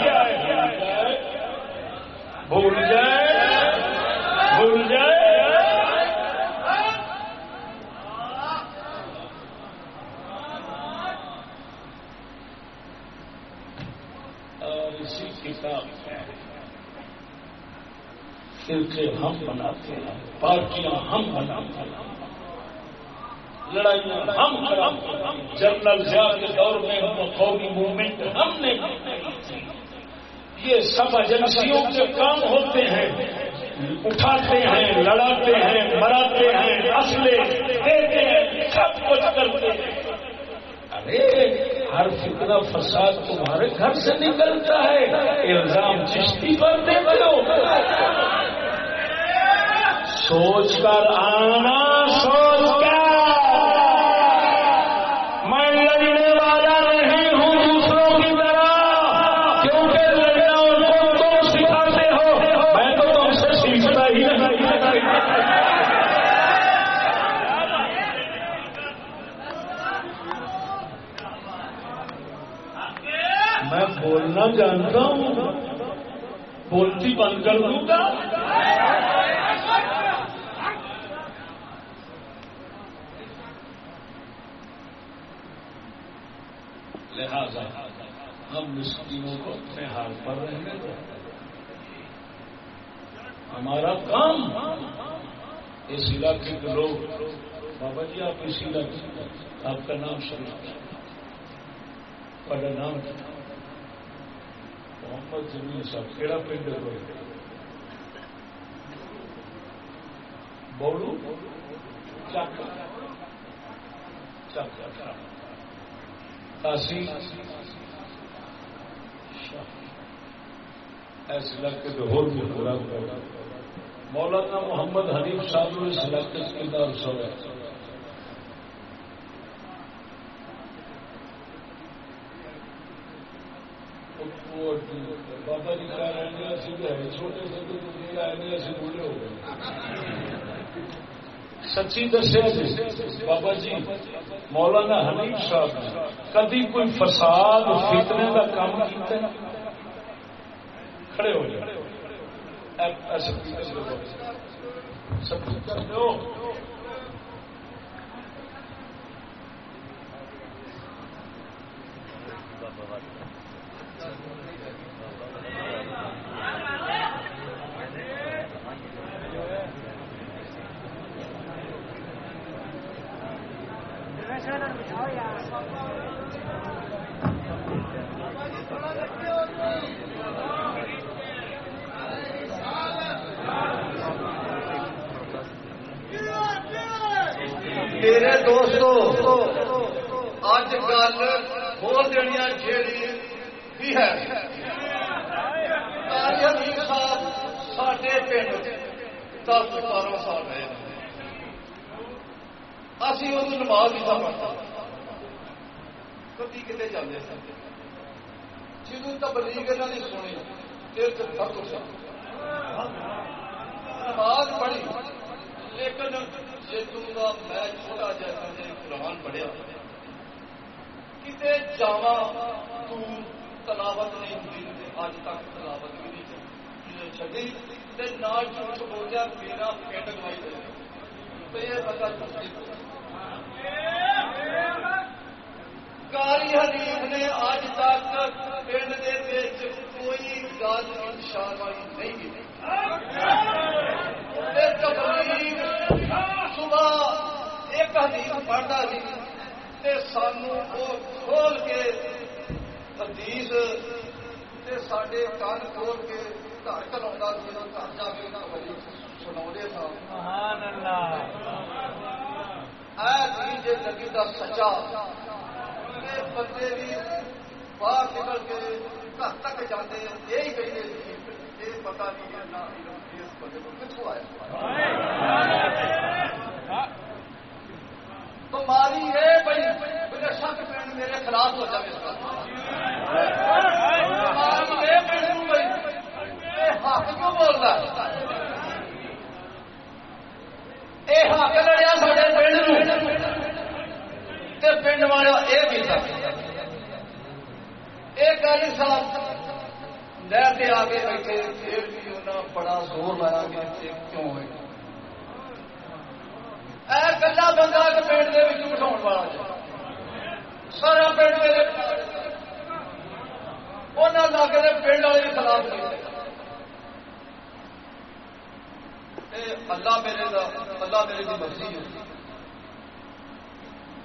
بھول جائے۔ بھول جائے۔ اور اسی کتاب میں فرقے ہم بناتے ہیں، پارٹیاں ہم بناتے ہیں۔ لڑائیاں، ہم جنرل ضیاء کے دور میں قومی موومنٹ، ہم نے۔ یہ سب ایجنسیوں کے کام ہوتے ہیں، اٹھاتے ہیں، لڑاتے ہیں، مراتے ہیں، اصلے، دیتے ہیں، سب کچھ کرتے ہیں۔ ارے، ہر فتنہ فساد تمہارے گھر سے نکلتا ہے، الزام چشتی پر دیتے ہو۔ سوچ کر آنا، سوچ کر میں لڑنے والا نہیں ہوں دوسروں کی طرح کیونکہ لڑنا ان کو تم سکھاتے ہو میں تو تم سے سیکھتا ہی نہیں میں بولنا جانتا ہوں بولتی بند کر دوں گا؟ لہذا ہم مسکینوں کو اپنے حال پر رہنے دیں۔ ہمارا کام اس علاقے کے لوگ، بابا جی آپ اس علاقے، آپ کا نام شریف۔ نام کیا محمد جمیل صاحب کہڑا پنڈ ہے بولو؟ چک۔ چک کاسی اس علاقے کے ہو بھی پورا مولانا محمد حنیف صاحب اس علاقے کے دار سو ہے بابا جی کا رہنے سے چھوٹے سے رہنے سے بوڑھے ہو گئے سچی دسیا جی بابا جی مولانا حنیف صاحب نے کدی کوئی فساد، فتنے کا کام کیا کھڑے ہو جائے میرے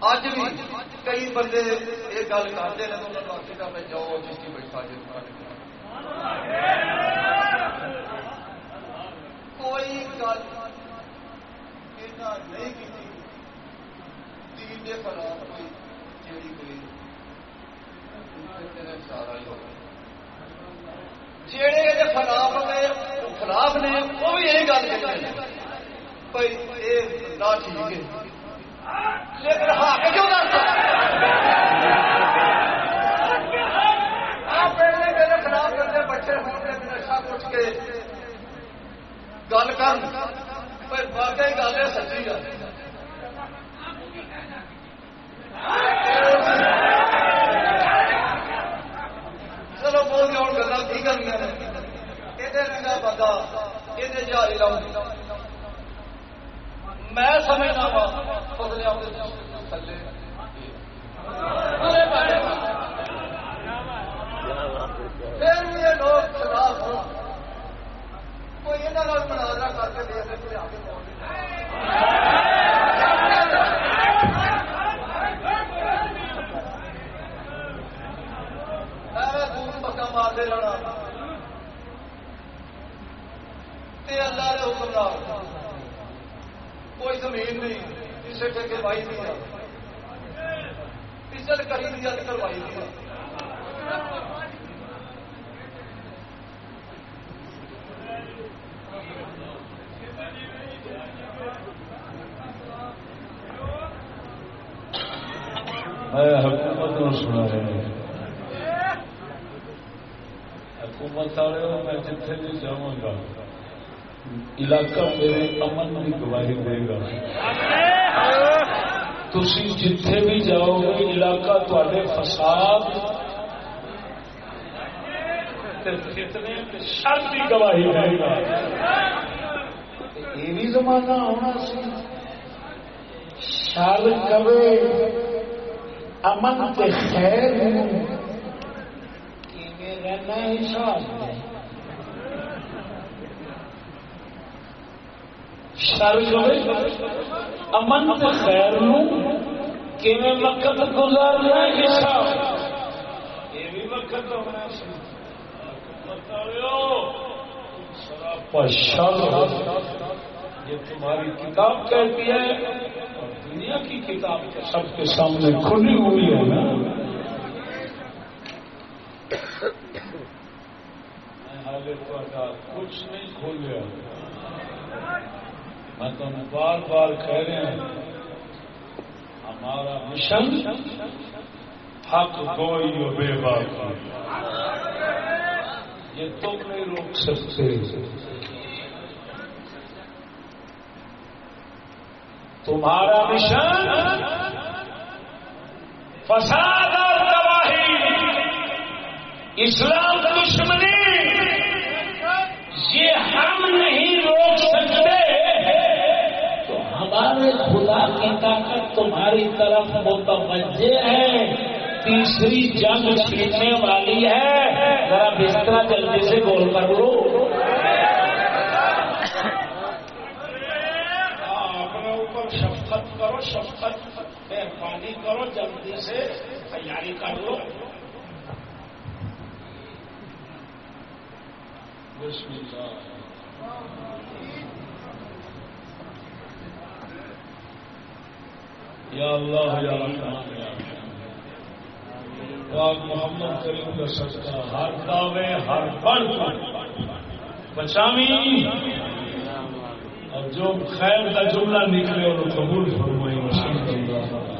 اج بھی کئی بندے یہ گل کرتے ہیں جاؤ جس کی بیٹھا جس کوئی گل نہیں کی تین دے خلاف نے خلاف نے وہ بھی یہی گل کہ بھائی یہ بندہ ٹھیک ہے گل کر واقعی گل ہے سچی گل چلو بول گلا کی کرنی یہ بندہ یہ جاری لاؤں۔ میں سمجھنا وا فضلے تھلے۔ پھر یہ لوگ خلاف ہو کوئی یہاں مناظرہ کر کے دے دے کوئی آگے پہنچ پکا مارتے رہنا۔ اللہ نے حکم نہ کوئی زمین نہیں کسی ٹھیکے بائی نہیں عزت کہیں بھی اج کروائی نہیں میں حکومت سنا رہے حکومت والے، میں جتنے بھی جاؤں گا۔ علاقہ میرے امن کی گواہی دے گا۔ تھی جتھے بھی جاؤ گے، علاقہ تے فساد فتنے شر کی گواہی دے گا۔ یہ بھی زمانہ ہونا سی۔ شر کرے امن کے خیر رہنا حساب شر امن خیر کیون وقت گزارنا حساب یہ بھی وقت ہونا شر یہ تمہاری کتاب کہتی ہے، اور دنیا کی کتاب سب کے سامنے کھلی ہوئی ہے نا۔ کچھ نہیں کھولیا میں تمہیں بار بار کہہ رہے ہیں ہمارا مشن حق کوئی بے بات یہ تم نہیں روک سکتے۔ تمہارا مشن فساد اور تباہی، اسلام دشمنی۔ یہ ہم نہیں سکتے تو ہمارے خدا کی طاقت تمہاری طرف متوجہ ہے۔ تیسری جنگ چھیڑنے والی ہے۔ ذرا بستر جلدی سے گول کر لو ہاں، اپنے اوپر شفقت کرو، شفقت مہربانی کرو، جلدی سے تیاری کر لو۔ بسم اللہ۔ یا اللہ یا رحمان یا پاک محمد کریم کا سچا ہر دعوے ہر بڑھ بچاوی اور جو خیر کا جملہ نکلے اور قبول فرمائی اللہ